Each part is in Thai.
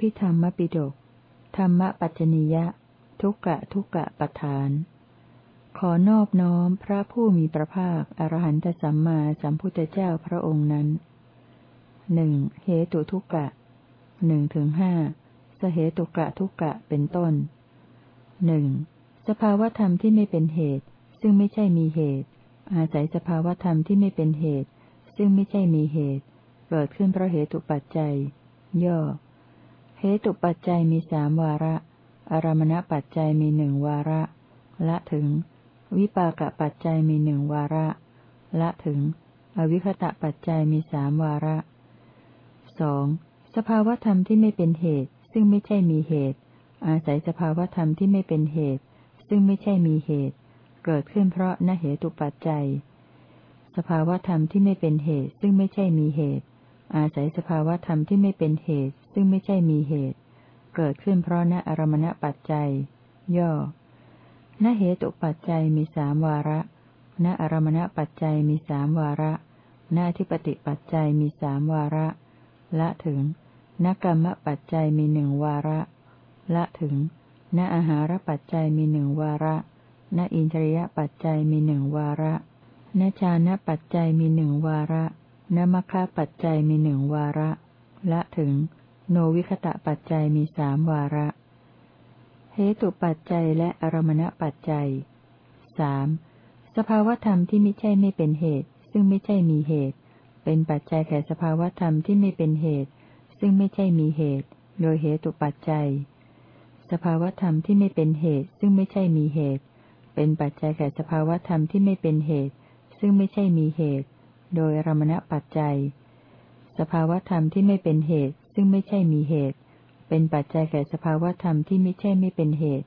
พิธรรมปิฎกธรรมปัจจนิยะ ทุกกะทุกะปทาน ขอนอบน้อมพระผู้มีพระภาคอรหันตสัมมาสัมพุทธเจ้าพระองค์นั้นหนึ่งเหตุทุกะหนึ่งถึงห้าสเหตุกะทุกะเป็นต้นหนึ่งสภาวธรรมที่ไม่เป็นเหตุ ซึ่งไม่ใช่มีเหตุ อาศัยสภาวธรรมที่ไม่เป็นเหตุ ซึ่งไม่ใช่มีเหตุ เกิดขึ้นเพราะเหตุปัจจัย ย่อ เหตุปัจจัยมีสามวาระ อารมณปัจจัยมีหนึ่งวาระ ละถึง วิปากปัจจัยมีหนึ่งวาระ ละถึง อวิคตะปัจจัยมีสามวาระสองสภาวธรรมที่ไม่เป็นเหตุ ซึ่งไม่ใช่มีเหตุ อาศัยสภาวธรรมที่ไม่เป็นเหตุ ซึ่งไม่ใช่มีเหตุ เกิดขึ้นเพราะนเหตุปัจจัย สภาวธรรมที่ไม่เป็นเหตุ ซึ่งไม่ใช่มีเหตุ อาศัยสภาวธรรมที่ไม่เป็นเหตุ ซึ่งไม่ใช่มีเหตุ เกิดขึ้นเพราะณอารมณปัจจัย ย่อณเหตุปัจจัยมีสามวาระณอารมณปัจจัยมีสามวาระณทิปติปัจจัยมีสามวาระ ละถึงณกรรมปัจจัยมีหนึ่งวาระ ละถึงณอาหารปัจจัยมีหนึ่งวาระณอินทรียปัจจัยมีหนึ่งวาระณชานะปัจจัยมีหนึ่งวาระณมัคคะปัจจัยมีหนึ่งวาระ ละถึง โนวิคตะปัจจัยมีสามวาระ เหตุปัจจัยและอารมณปัจจัยสสภาวธรรมที่ไม่ใช่ไม่เป็นเหตุ ซึ่งไม่ใช่มีเหตุ เป็นปัจจัยแก่สภาวธรรมที่ไม่เป็นเหตุ ซึ่งไม่ใช่มีเหตุ โดยเหตุปัจจัย สภาวธรรมที่ไม่เป็นเหตุ ซึ่งไม่ใช่มีเหตุ เป็นปัจจัยแก่สภาวธรรมที่ไม่เป็นเหตุ ซึ่งไม่ใช่มีเหตุ โดยอารมณปัจจัย สภาวธรรมที่ไม่เป็นเหตุ ซึ่งไม่ใช่มีเหตุ เป็นปัจจัยแก่สภาวธรรมที่ไม่ใช่ไม่เป็นเหตุ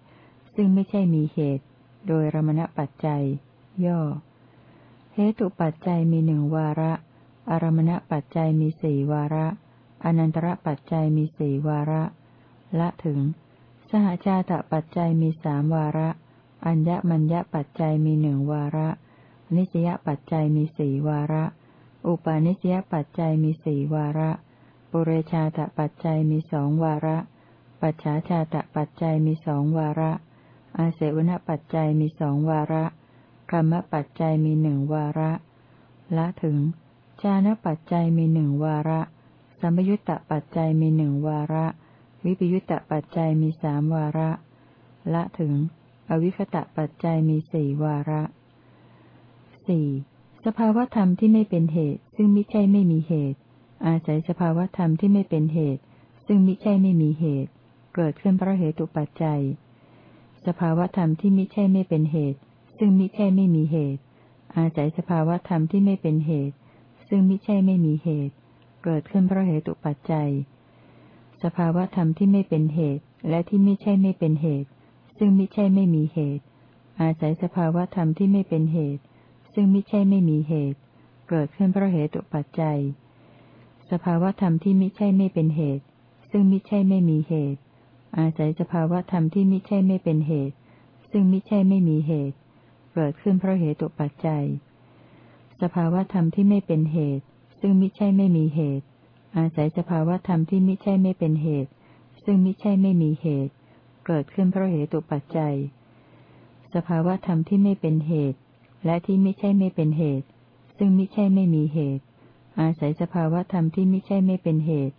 ซึ่งไม่ใช่มีเหตุ โดยรมณปัจจัย ย่อ เหตุปัจจัยมีหนึ่งวาระ อารมณปัจจัยมีสี่วาระ อนันตระปัจจัยมีสี่วาระ ละถึง สหชาตปัจจัยมีสามวาระ อัญญมัญญปัจจัยมีหนึ่งวาระ นิสยปัจจัยมีสี่วาระ อุปาณิสยปัจจัยมีสี่วาระ ปุเรชาตปัจจัยมีสองวาระ ปัจฉาชาตปัจจัยมีสองวาระ อาเสวนปัจจัยมีสองวาระกรรมปัจจัยมีหนึ่งวาระ ละถึงชานะปัจจัยมีหนึ่งวาระ สัมยุตตปัจจัยมีหนึ่งวาระ วิปยุตตปัจจัยมีสามวาระ ละถึง อวิคตะปัจจัยมีสี่วาระสี่สภาวธรรมที่ไม่เป็นเหตุ ซึ่งไมิใช่ไม่มีเหตุ อาศัยสภาวธรรมที่ไม่เป็นเหตุ ซึ่งมิใช่ไม่มีเหตุ เกิดขึ้นเพราะเหตุปัจจัย สภาวธรรมที่มิใช่ไม่เป็นเหตุ ซึ่งมิใช่ไม่มีเหตุ อาศัยสภาวธรรมที่ไม่เป็นเหตุ ซึ่งมิใช่ไม่มีเหตุ เกิดขึ้นเพราะเหตุปัจจัย สภาวธรรมที่ไม่เป็นเหตุ และที่มิใช่ไม่เป็นเหตุ ซึ่งมิใช่ไม่มีเหตุ อาศัยสภาวธรรมที่ไม่เป็นเหตุ ซึ่งมิใช่ไม่มีเหตุ เกิดขึ้นเพราะเหตุปัจจัย สภาวธรรมที่มิใช่ไม่เป็นเหตุ ซึ่งมิใช่ไม่มีเหตุ อาศัยสภาวธรรมที่มิใช่ไม่เป็นเหตุ ซึ่งมิใช่ไม่มีเหตุ เกิดขึ้นเพราะเหตุปัจจัย สภาวธรรมที่ไม่เป็นเหตุ ซึ่งมิใช่ไม่มีเหตุ อาศัยสภาวธรรมที่มิใช่ไม่เป็นเหตุ ซึ่งมิใช่ไม่มีเหตุ เกิดขึ้นเพราะเหตุปัจจัย สภาวธรรมที่ไม่เป็นเหตุ และที่ไมิใช่ไม่เป็นเหตุ ซึ่งมิใช่ไม่มีเหตุ อาศัยสภาวะธรรมที่ไม่ใช่ไม่เป็นเหตุ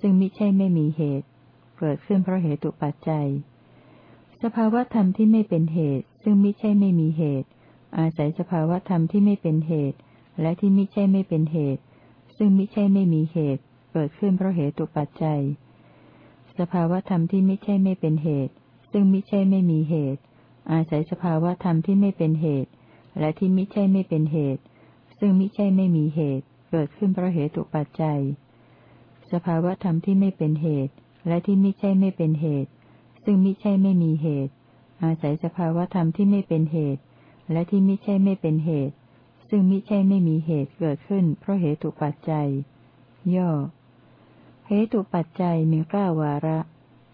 ซึ่งไม่ใช่ไม่มีเหตุ เกิดขึ้นเพราะเหตุปัจจัย สภาวะธรรมที่ไม่เป็นเหตุ ซึ่งไม่ใช่ไม่มีเหตุ อาศัยสภาวะธรรมที่ไม่เป็นเหตุ และที่ไม่ใช่ไม่เป็นเหตุ ซึ่งไม่ใช่ไม่มีเหตุ เกิดขึ้นเพราะเหตุปัจจัย สภาวะธรรมที่ไม่ใช่ไม่เป็นเหตุ ซึ่งไม่ใช่ไม่มีเหตุ อาศัยสภาวะธรรมที่ไม่เป็นเหตุ และที่ไม่ใช่ไม่เป็นเหตุ ซึ่งไม่ใช่ไม่มีเหตุ เกิดขึ้นเพราะเหตุปัจจัย สภาวธรรมที่ไม่เป็นเหตุ และที่ไม่ใช่ไม่เป็นเหตุ ซึ่งไม่ใช่ไม่มีเหตุ อาศัยสภาวธรรมที่ไม่เป็นเหตุ และที่ไม่ใช่ไม่เป็นเหตุ ซึ่งไม่ใช่ไม่มีเหตุเกิดขึ้น เพราะเหตุปัจจัย ย่อ เหตุปัจจัยมีเก้าวาระ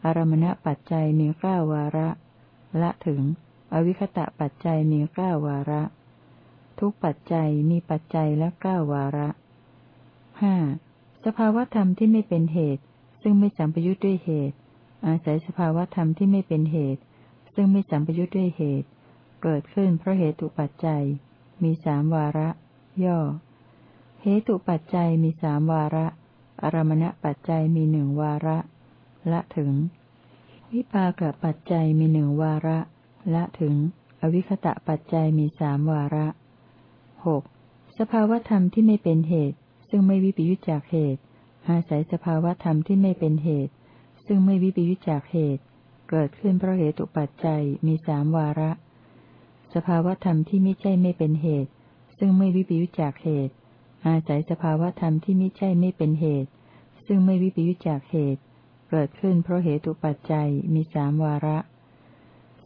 อารมณปัจจัยมีเก้าวาระ ละถึง อวิคตะปัจจัยมีเก้าวาระทุกปัจจัยมีปัจจัยละเก้าวาระ ห้าสภาวธรรมที่ไม่เป็นเหตุ ซึ่งไม่สัมปยุทธ์ด้วยเหตุ อาศัยสภาวธรรมที่ไม่เป็นเหตุ ซึ่งไม่สัมปยุทธ์ด้วยเหตุ เกิดขึ้นเพราะเหตุปัจจัย มีสามวาระ ย่อ เหตุปัจจัยมีสามวาระ อารมณปัจจัยมีหนึ่งวาระ ละถึง วิปากปัจจัยมีหนึ่งวาระ ละถึง อวิคตะปัจจัยมีสามวาระหกสภาวธรรมที่ไม่เป็นเหตุ ซึ่งไม่วิปยุจจากเหตุ อาศัยสภาวธรรมที่ไม่เป็นเหตุ ซึ่งไม่วิปยุจจากเหตุ เกิดขึ้นเพราะเหตุปัจจัยมีสามวาระ สภาวธรรมที่ไม่ใช่ไม่เป็นเหตุ ซึ่งไม่วิปยุจจากเหตุ อาศัยสภาวธรรมที่ไม่ใช่ไม่เป็นเหตุ ซึ่งไม่วิปยุจจากเหตุ เกิดขึ้นเพราะเหตุปัจจัยมีสามวาระ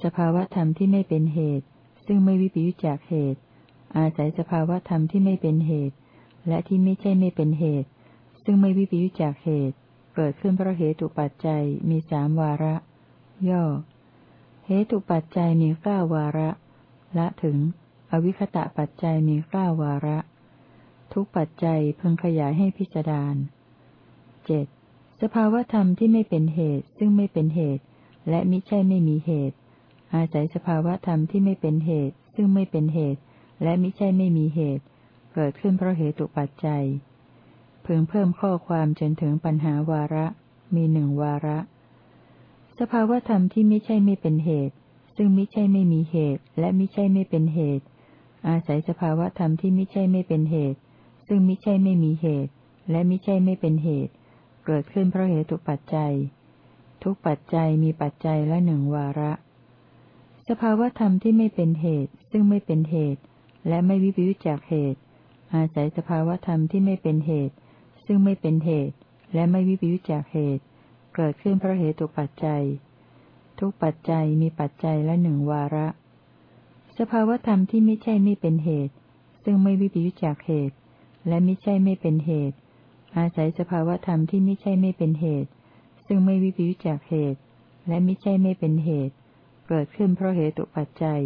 สภาวธรรมที่ไม่เป็นเหตุ ซึ่งไม่วิปยุจจากเหตุ อาศัยสภาวธรรมที่ไม่เป็นเหตุ และที่ไม่ใช่ไม่เป็นเหตุ ซึ่งไม่วิปยุจจากเหตุ เกิดขึ้นเพราะเหตุปัจจัยมีสามวาระ ย่อ เหตุปัจจัยมีเก้าวาระ ละถึง อวิคตะปัจจัยมีเก้าวาระ ทุกปัจจัยพึงขยายให้พิจารณาเจ็ดสภาวธรรมที่ไม่เป็นเหตุ ซึ่งไม่เป็นเหตุ และมิใช่ไม่มีเหตุ อาศัยสภาวธรรมที่ไม่เป็นเหตุ ซึ่งไม่เป็นเหตุ และมิใช่ไม่มีเหตุ กิดขึ้นเพราะเหตุปัจจัย พึงเพิ่มข้อความจนถึงปัญหาวาระ มีหนึ่งวาระ สภาวธรรมที่ไม่ใช่ไม่เป็นเหตุ ซึ่งไมิใช่ไม่มีเหตุ และไมิใช่ไม่เป็นเหตุ อาศัยสภาวธรรมที่ไม่ใช่ไม่เป็นเหตุ ซึ่งไมิใช่ไม่มีเหตุ และไมิใช่ไม่เป็นเหตุ เกิดขึ้นเพราะเหตุปัจจัย ทุกปัจจัยมีปัจจัยละหนึ่งวาระ สภาวธรรมที่ไม่เป็นเหตุ ซึ่งไม่เป็นเหตุและไม่วิปยุจจากเหตุ อาศัยสภาวธรรมที่ไม่เป็นเหตุ ซึ่งไม่เป็นเหตุ และไม่วิปยุจจากเหตุ เกิดขึ้นเพราะเหตุปัจจัย ทุกปัจจัยมีปัจจัยละหนึ่งวาระ สภาวธรรมที่ไม่ใช่ไม่เป็นเหตุ ซึ่งไม่วิปยุจจากเหตุ และไม่ใช่ไม่เป็นเหตุ อาศัยสภาวธรรมที่ไม่ใช่ไม่เป็นเหตุ ซึ่งไม่วิปยุจจากเหตุ และไม่ใช่ไม่เป็นเหตุ เกิดขึ้นเพราะเหตุปัจจัย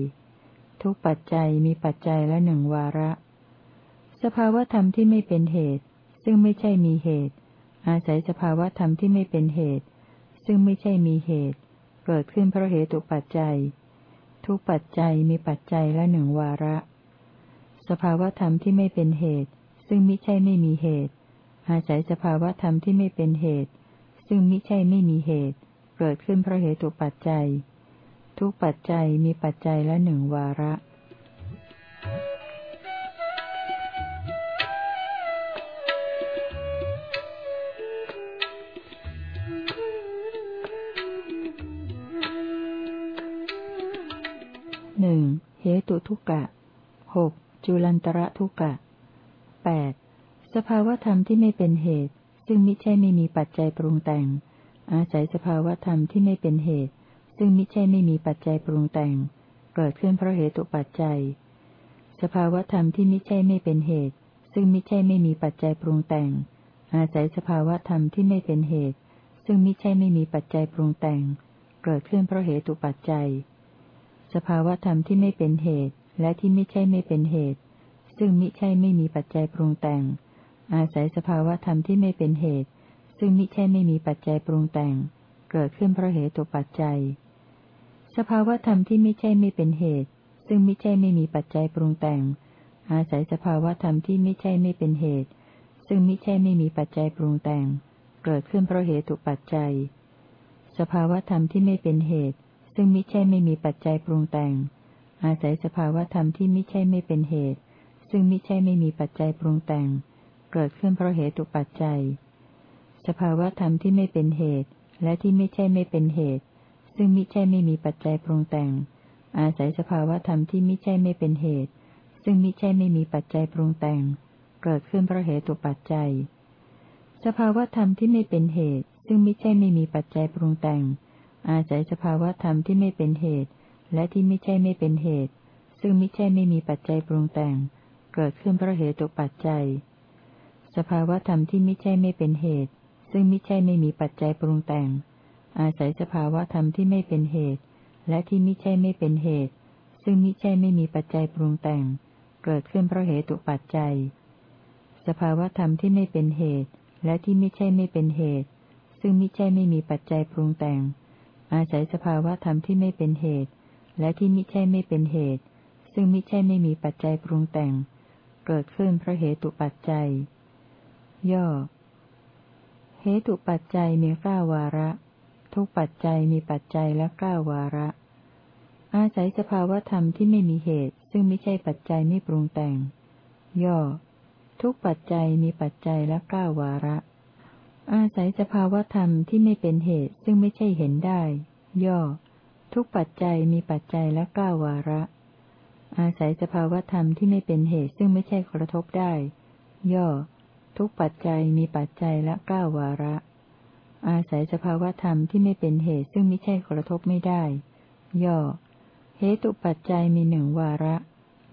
ทุกปัจจัยมีปัจจัยละหนึ่งวาระ สภาวธรรมที่ไม่เป็นเหตุ ซึ่งไม่ใช่มีเหตุ อาศัยสภาวธรรมที่ไม่เป็นเหตุ ซึ่งไม่ใช่มีเหตุ เกิดขึ้นเพราะเหตุปัจจัย ทุกปัจจัยมีปัจจัยละหนึ่งวาระ สภาวธรรมที่ไม่เป็นเหตุ ซึ่งไม่ใช่ไม่มีเหตุ อาศัยสภาวธรรมที่ไม่เป็นเหตุ ซึ่งไม่ใช่ไม่มีเหตุ เกิดขึ้นเพราะเหตุปัจจัย ทุกปัจจัยมีปัจจัยละหนึ่งวาระห เหตุทุกะหกจุลันตระทุกะแปดสภาวธรรมที่ไม่เป็นเหตุ ซึ่งมิใช่ไม่มีปัจจัยปรุงแต่ง อาศัยสภาวธรรมที่ไม่เป็นเหตุ ซึ่งมิใช่ไม่มีปัจจัยปรุงแต่ง เกิดขึ้นเพราะเหตุปัจจัย สภาวธรรมที่มิใช่ไม่เป็นเหตุ ซึ่งมิใช่ไม่มีปัจจัยปรุงแต่ง อาศัยสภาวธรรมที่ไม่เป็นเหตุ ซึ่งมิใช่ไม่มีปัจจัยปรุงแต่ง เกิดขึ้นเพราะเหตุปัจจัย สภาวธรรมที่ไม่เป็นเหตุ และที่ไม่ใช่ไม่เป็นเหตุ ซึ่งมิใช่ไม่มีปัจจัยปรุงแต่ง อาศัยสภาวธรรมที่ไม่เป็นเหตุ ซึ่งมิใช่ไม่มีปัจจัยปรุงแต่ง เกิดขึ้นเพราะเหตุปัจจัย สภาวธรรมที่ไม่ใช่ไม่เป็นเหตุ ซึ่งม่ใช่ไม่มีปัจจัยปรุงแต่ง อาศัยสภาวธรรมที่ไม่ใช่ไม่เป็นเหตุ ซึ่งม่ใช่ไม่มีปัจจัยปรุงแต่ง เกิดขึ้นเพราะเหตุปัจจัย สภาวธรรมที่ไม่เป็นเหตุ ซึ่งม่ใช่ไม่มีปัจจัยปรุงแต่ง อาศัยสภาวธรรมที่ม่ใช่ไม่เป็นเหตุ ซึ่งม่ใช่ไม่มีปัจจัยปรุงแต่ง เกิดขึ้นเพราะเหตุปัจจัย สภาวธรรมที่ไม่เป็นเหตุ และที่ไม่ใช่ไม่เป็นเหตุ ซึ่งมิใช่ไม่มีปัจจัยปรุงแต่ง อาศัยสภาวธรรมที่มิใช่ไม่เป็นเหตุ ซึ่งมิใช่ไม่มีปัจจัยปรุงแต่ง เกิดขึ้นเพราะเหตุปัจจัย สภาวธรรมที่ไม่เป็นเหตุ ซึ่งมิใช่ไม่มีปัจจัยปรุงแต่ง อาศัยสภาวะธรรมที่ไม่เป็นเหตุ และที่ไม่ใช่ไม่เป็นเหตุ ซึ่งไมิใช่ไม่มีปัจจัยปรุงแต่ง เกิดขึ้นเพราะเหตุตกปัจจัย สภาวะธรรมที่ไม่ใช่ไม่เป็นเหตุ ซึ่งไมิใช่ไม่มีปัจจัยปรุงแต่ง อาศัยสภาวะธรรมที่ไม่เป็นเหตุ และที่ไมิใช่ไม่เป็นเหตุ ซึ่งไมิใช่ไม่มีปัจจัยปรุงแต่ง เกิดขึ้นเพราะเหตุปัจจัย สภาวะธรรมที่ไม่เป็นเหตุ และที่ไมิใช่ไม่เป็นเหตุ ซึ่ซึ่งมิใช่ไม่มีปัจจัยปรุงแต่ง อาศัยสภาวะธรรมที่ไม่เป็นเหตุ และที่มิใช่ไม่เป็นเหตุ ซึ่งมิใช่ไม่มีปัจจัยปรุงแต่ง เกิดขึ้นเพราะเหตุปัจจัย ย่อ เหตุปัจจัยมีเก้าวาระ ทุกปัจจัยมีปัจจัยละเก้าวาระ อาศัยสภาวะธรรมที่ไม่มีเหตุ ซึ่งไม่ใช่ปัจจัยไม่ปรุงแต่ง ย่อ ทุกปัจจัยมีปัจจัยละเก้าวาระ อาศัยสภาวธรรมที่ไม่เป็นเหตุซึ่งไม่ใช่เห็นได้ ย่อ ทุกปัจจัยมีปัจจัยละเก้าวาระ อาศัยสภาวธรรมที่ไม่เป็นเหตุซึ่งไม่ใช่กระทบได้ ย่อ ทุกปัจจัยมีปัจจัยละเก้าวาระ อาศัยสภาวธรรมที่ไม่เป็นเหตุซึ่งไม่ใช่กระทบไม่ได้ ย่อ เหตุปัจจัยมีหนึ่งวาระ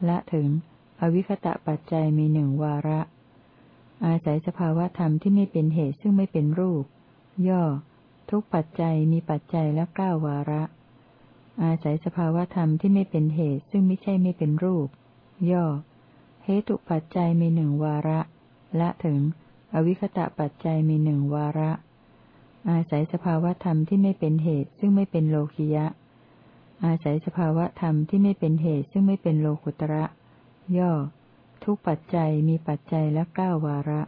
ละถึง อวิคตะปัจจัยมีหนึ่งวาระ อาศัยสภาวธรรมที่ไม่เป็นเหตุซึ่งไม่เป็นรูป ย่อ ทุกปัจจัยมีปัจจัยละเก้าวาระ อาศัยสภาวธรรมที่ไม่เป็นเหตุซึ่งไม่ใช่ไม่เป็นรูป ย่อ เหตุปัจจัยมีหนึ่งวาระ ละถึง อวิคตะปัจจัยมีหนึ่งวาระ อาศัยสภาวธรรมที่ไม่เป็นเหตุซึ่งไม่เป็นโลคิยะ อาศัยสภาวธรรมที่ไม่เป็นเหตุซึ่งไม่เป็นโลกุตระ ย่อ ทุกปัจจัยมีปัจจัยละเก้าวาระ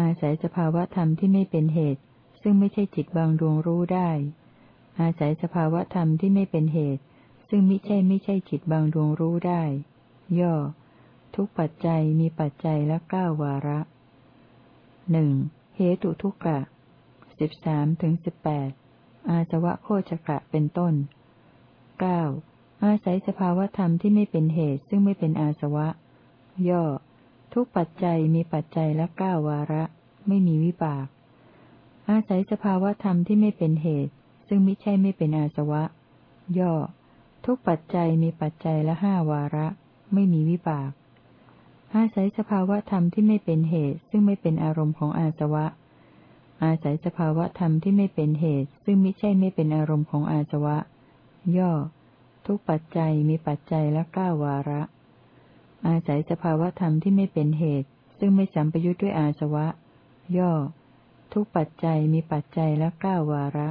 อาศัยสภาวะธรรมที่ไม่เป็นเหตุ ซึ่งไม่ใช่จิตบางดวงรู้ได้ อาศัยสภาวะธรรมที่ไม่เป็นเหตุ ซึ่งมิใช่ไม่ใช่จิตบางดวงรู้ได้ ย่อ ทุกปัจจัยมีปัจจัยละเก้าวาระหนึ่งเหตุทุกกะสิบสามถึงสิบแปดอาสวะโคจกะเป็นต้นเก้าอาศัยสภาวธรรมที่ไม่เป็นเหตุซึ่งไม่เป็นอาสวะ ย่อ ทุกปัจจัยมีปัจจัยละเก้าวาระ ไม่มีวิบาก อาศัยสภาวธรรมที่ไม่เป็นเหตุ ซึ่งมิใช่ไม่เป็นอาสวะ ย่อ ทุกปัจจัยมีปัจจัยละห้าวาระ ไม่มีวิบาก อาศัยสภาวธรรมที่ไม่เป็นเหตุ ซึ่งไม่เป็นอารมณ์ของอาสวะ อาศัยสภาวธรรมที่ไม่เป็นเหตุ ซึ่งมิใช่ไม่เป็นอารมณ์ของอาสวะ ย่อ ทุกปัจจัยมีปัจจัยละเก้าวาระ อาศัยสภาวธรรมที่ไม่เป็นเหตุ ซึ่งไม่สัมปยุทธ์ด้วยอาสวะ ย่อ ทุกปัจจัยมีปัจจัยละเก้าวาระ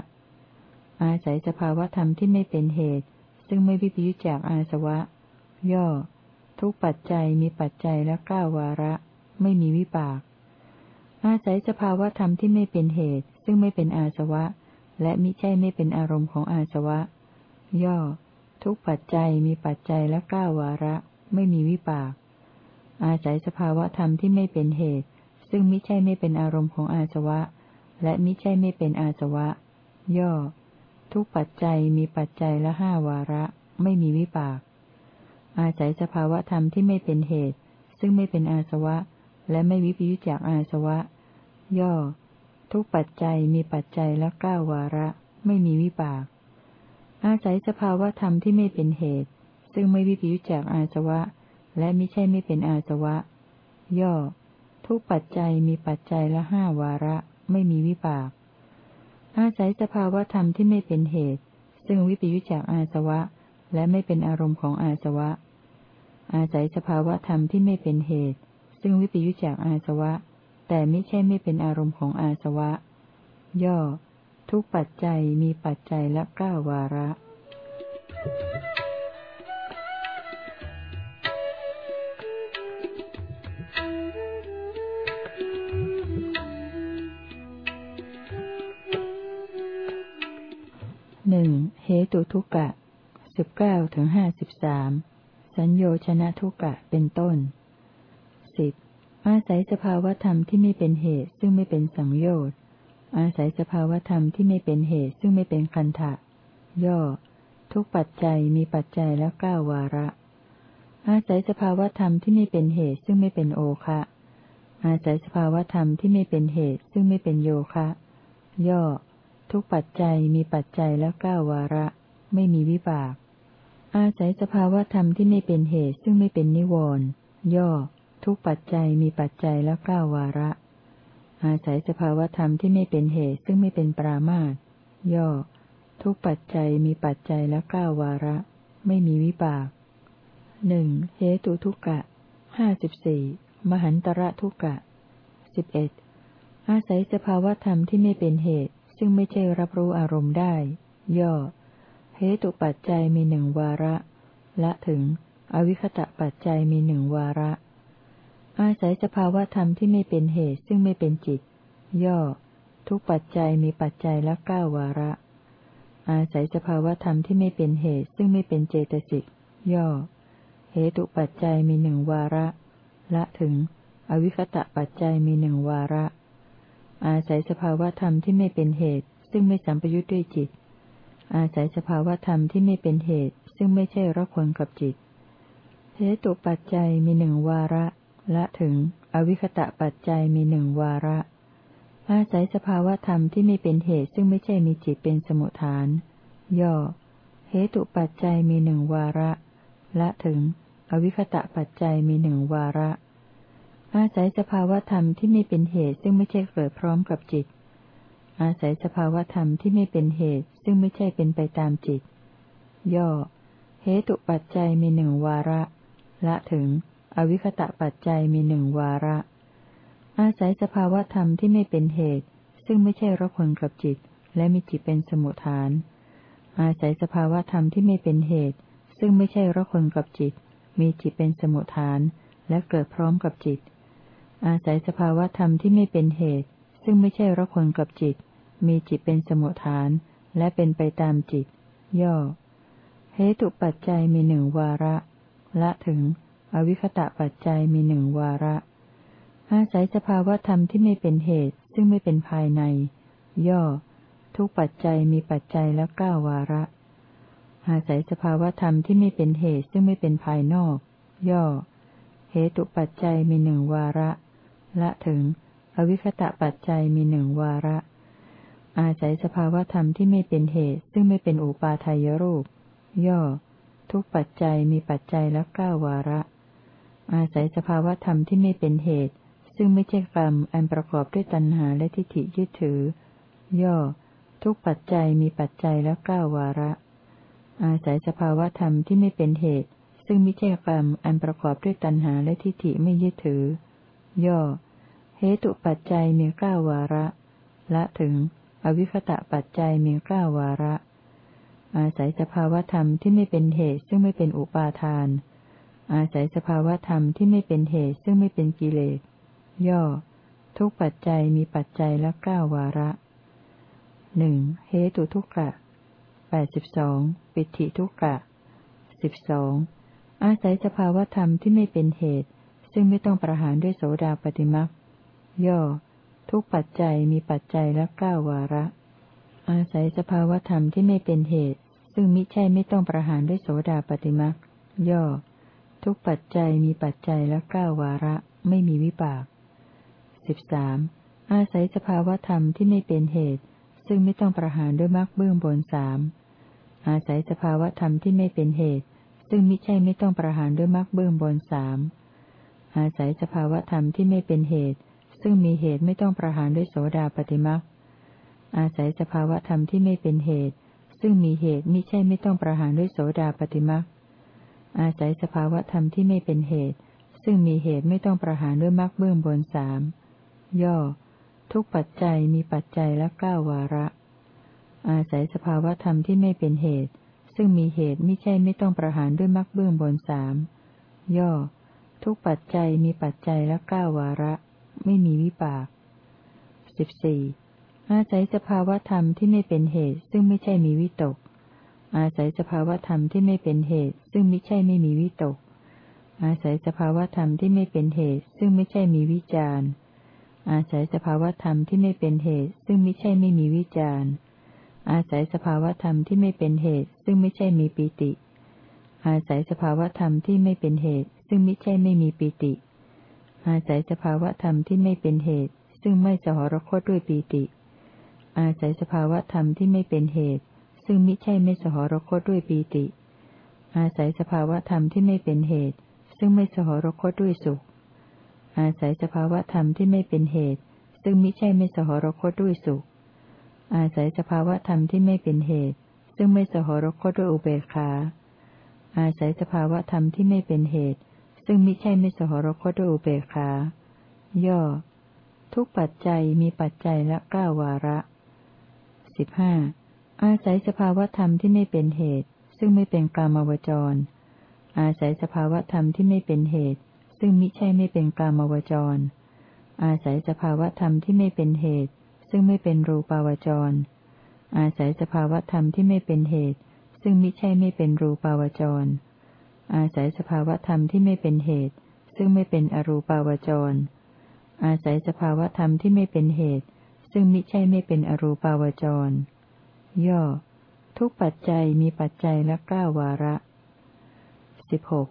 อาศัยสภาวธรรมที่ไม่เป็นเหตุ ซึ่งไม่วิปยุจจากอาสวะ ย่อ ทุกปัจจัยมีปัจจัยละเก้าวาระ ไม่มีวิปาก อาศัยสภาวธรรมที่ไม่เป็นเหตุ ซึ่งไม่เป็นอาสวะ และมิใช่ไม่เป็นอารมณ์ของอาสวะ ย่อ ทุกปัจจัยมีปัจจัยละเก้าวาระ ไม่มีวิปาก อาศัยสภาวธรรมที่ไม่เป็นเหตุ ซึ่งมิใช่ไม่เป็นอารมณ์ของอาสวะ และมิใช่ไม่เป็นอาสวะ ย่อ ทุกปัจจัยมีปัจจัยละห้าวาระ ไม่มีวิปาก อาศัยสภาวธรรมที่ไม่เป็นเหตุ ซึ่งไม่เป็นอาสวะ และไม่วิปยุจจากอาสวะ ย่อ ทุกปัจจัยมีปัจจัยละเก้าวาระ ไม่มีวิปาก อาศัยสภาวธรรมที่ไม่เป็นเหตุ ซึ่งไม่วิปยุจจากอาสวะ และไมิใช่ไม่เป็นอาสวะ ย่อ ทุกปัจจัยมีปัจจัยละห้าวาระ ไม่มีวิปาก อาศัยสภาวธรรมที่ไม่เป็นเหตุ ซึ่งวิปยุจจากอาสวะ และไม่เป็นอารมณ์ของอาสวะ อาศัยสภาวธรรมที่ไม่เป็นเหตุ ซึ่งวิปยุจจากอาสวะ แต่ไม่ใช่ไม่เป็นอารมณ์ของอาสวะ ย่อ ทุกปัจจัยมีปัจจัยละเก้าวาระ Thank you. ตุทุกะสิบเก้าถึงห้าสิบสามสัญโยชนะทุกะเป็นต้นสิบอาศัยสภาวธรรมที่ไม่เป็นเหตุซึ่งไม่เป็นสังโยชน์อาศัยสภาวธรรมที่ไม่เป็นเหตุซึ่งไม่เป็นคันทะย่อ ทุกปัจจัยมีปัจจัยแล้วเก้าวาระ อาศัยสภาวธรรมที่ไม่เป็นเหตุซึ่งไม่เป็นโอคะ อาศัยสภาวธรรมที่ไม่เป็นเหตุซึ่งไม่เป็นโยคะ ย่อ ทุกปัจจัยมีปัจจัยและเก้าวาระ ไม่มีวิบาก อาศัยสภาวธรรมที่ไม่เป็นเหตุซึ่งไม่เป็นนิวรณ์ย่อ ทุกปัจจัยมีปัจจัยและเก้าวาระ อาศัยสภาวธรรมที่ไม่เป็นเหตุซึ่งไม่เป็นปรามาตย่อ ทุกปัจจัยมีปัจจัยและเก้าวาระ ไม่มีวิบากหนึ่งเหตุทุกกะห้าสิบสี่มหันตระทุกกะสิบเอ็ดอาศัยสภาวธรรมที่ไม่เป็นเหตุ ซึ่งไม่ใช่รับรู้อารมณ์ได้ ย่อ เหตุปัจจัยมีหนึ่งวาระ ละถึง อวิคตะปัจจัยมีหนึ่งวาระ อาศัยสภาวธรรมที่ไม่เป็นเหตุซึ่งไม่เป็นจิต ย่อ ทุกปัจจัยมีปัจจัยละเก้าวาระ อาศัยสภาวธรรมที่ไม่เป็นเหตุซึ่งไม่เป็นเจตสิก ย่อ เหตุปัจจัยมีหนึ่งวาระ ละถึง อวิคตะปัจจัยมีหนึ่งวาระ อาศัยสภาวธรรมที่ไม่เป็นเหตุ ซึ่งไม่สัมปยุทธ์ด้วยจิต อาศัยสภาวธรรมที่ไม่เป็นเหตุ ซึ่งไม่ใช่รักคนกับจิตเหตุปัจจัยมีหนึ่งวาระ ละถึง อวิคตะปัจจัยมีหนึ่งวาระ อาศัยสภาวธรรมที่ไม่เป็นเหตุ ซึ่งไม่ใช่มีจิตเป็นสมุทฐาน ย่อเหตุปัจจัยมีหนึ่งวาระ ละถึง อวิคตะปัจจัยมีหนึ่งวาระ อาศัยสภาวธรรมที่ไม่เป็นเหตุซึ่งไม่ใช่เกิดพร้อมกับจิต อาศัยสภาวธรรมที่ไม่เป็นเหตุซึ่งไม่ใช่เป็นไปตามจิต ย่อ เหตุปัจจัยมีหนึ่งวาระ ละถึง อวิคตะปัจจัยมีหนึ่งวาระ อาศัยสภาวธรรมที่ไม่เป็นเหตุ ซึ่งไม่ใช่รักคนกับจิต และมีจิตเป็นสมุทฐาน อาศัยสภาวธรรมที่ไม่เป็นเหตุ ซึ่งไม่ใช่รักคนกับจิต มีจิตเป็นสมุทฐาน และเกิดพร้อมกับจิต อาศัยสภาวธรรมที่ไม่เป็นเหตุ ซึ่งไม่ใช่รักคนกับจิต มีจิตเป็นสมุทฐาน และเป็นไปตามจิต ย่อ เหตุปัจจัยมีหนึ่งวาระ ละถึง อวิคตะปัจจัยมีหนึ่งวาระ อาศัยสภาวธรรมที่ไม่เป็นเหตุ ซึ่งไม่เป็นภายใน ย่อ ทุกปัจจัยมีปัจจัยละเก้าวาระ อาศัยสภาวธรรมที่ไม่เป็นเหตุ ซึ่งไม่เป็นภายนอก ย่อเหตุปัจจัยมีหนึ่งวาระ ละถึง อวิคตะปัจจัยมีหนึ่งวาระ อาศัยสภาวธรรมที่ไม่เป็นเหตุ ซึ่งไม่เป็นอุปาทายรูป ย่อ ทุกปัจจัยมีปัจจัยละเก้าวาระ อาศัยสภาวธรรมที่ไม่เป็นเหตุ ซึ่งไม่ใช่กรรมอันประกอบด้วยตัณหาและทิฏฐิยึดถือ ย่อ ทุกปัจจัยมีปัจจัยละเก้าวาระ อาศัยสภาวธรรมที่ไม่เป็นเหตุซึ่งไม่ใช่กรรมอันประกอบด้วยตัณหาและทิฏฐิไม่ยึดถือ ย่อ ตุปัจจัยมีเก้าวาระ ละถึง อวิคตะปัจจัยมีเก้าวาระ อาศัยสภาวธรรมที่ไม่เป็นเหตุซึ่งไม่เป็นอุปาทาน อาศัยสภาวธรรมที่ไม่เป็นเหตุซึ่งไม่เป็นกิเลส ย่อ ทุกปัจจัยมีปัจจัยละเก้าวาระหนึ่งเหตุทุกกะแปดสิบสองปิติทุกกะสิบสองอาศัยสภาวธรรมที่ไม่เป็นเหตุ ซึ่งไม่ต้องประหารด้วยโสดาปฏิมัก ย่อ ทุกปัจจัยมีปัจจัยละเก้าวาระ อาศัยสภาวธรรมที่ไม่เป็นเหตุ ซึ่งมิใช่ไม่ต้องประหารด้วยโสดาปฏิมักย่อ ทุกปัจจัยมีปัจจัยละเก้าวาระ ไม่มีวิบากสิบสามอาศัยสภาวธรรมที่ไม่เป็นเหตุ ซึ่งไม่ต้องประหารด้วยมรรคเบื้องบนสามอาศัยสภาวธรรมที่ไม่เป็นเหตุ ซึ่งมิใช่ไม่ต้องประหารด้วยมรรคเบื้องบนสามอาศัยสภาวธรรมที่ไม่เป็นเหตุ ซึ่งมีเหตุไม่ต้องประหารด้วยโสดาปฏิมักอาศัยสภาวธรรมที่ไม่เป็นเหตุ ซึ่งมีเหตุมิใช่ไม่ต้องประหารด้วยโสดาปฏิมักอาศัยสภาวธรรมที่ไม่เป็นเหตุ ซึ่งมีเหตุไม่ต้องประหารด้วยมรรคเบื้องบนสามย่อ ทุกปัจจัยมีปัจจัยละเก้าวาระ อาศัยสภาวธรรมที่ไม่เป็นเหตุ ซึ่งมีเหตุไม่ใช่ไม่ต้องประหารด้วยมรรคเบื้องบนสามย่อ ทุกปัจจัยมีปัจจัยละเก้าวาระ ไม่มีวิบากสิบสี่อาศัยสภาวธรรมที่ไม่เป็นเหตุ ซึ่งไม่ใช่มีวิตก อาศัยสภาวธรรมที่ไม่เป็นเหตุ ซึ่งไม่ใช่ไม่มีวิตก อาศัยสภาวธรรมที่ไม่เป็นเหตุ ซึ่งไม่ใช่มีวิจารอาศัยสภาวธรรมที่ไม่เป็นเหตุ ซึ่งไม่ใช่ไม่มีวิจารอาศัยสภาวธรรมที่ไม่เป็นเหตุ ซึ่งไม่ใช่มีปิติ อาศัยสภาวธรรมที่ไม่เป็นเหตุ ซึ่งไม่ใช่ไม่มีปิติ อาศัยสภาวธรรมที่ไม่เป็นเหตุ ซึ่งไม่สหรคตด้วยปีติ อาศัยสภาวธรรมที่ไม่เป็นเหตุ ซึ่งมิใช่ไม่สหรคตด้วยปีติ อาศัยสภาวธรรมที่ไม่เป็นเหตุ ซึ่งไม่สหรคตด้วยสุข อาศัยสภาวธรรมที่ไม่เป็นเหตุ ซึ่งมิใช่ไม่สหรคตด้วยสุข อาศัยสภาวธรรมที่ไม่เป็นเหตุ ซึ่งไม่สหรคตด้วยอุเบกขา อาศัยสภาวธรรมที่ไม่เป็นเหตุ ซึ่งมิใช่ไม่สหรคตด้วยอุเบกขา ย่อ ทุกปัจจัยมีปัจจัยละเก้าวาระสิบห้าอาศัยสภาวธรรมที่ไม่เป็นเหตุ ซึ่งไม่เป็นกลามวจร อาศัยสภาวธรรมที่ไม่เป็นเหตุ ซึ่งมิใช่ไม่เป็นกลามวจร อาศัยสภาวธรรมที่ไม่เป็นเหตุ ซึ่งไม่เป็นรูปาวจร อาศัยสภาวธรรมที่ไม่เป็นเหตุ ซึ่งมิใช่ไม่เป็นรูปาวจร อาศัยสภาวธรรมที่ไม่เป็นเหตุ ซึ่งไม่เป็นอรูปาวจร อาศัยสภาวธรรมที่ไม่เป็นเหตุ ซึ่งมิใช่ไม่เป็นอรูปาวจร ย่อ ทุกปัจจัยมีปัจจัยละเก้าวาระสิบหก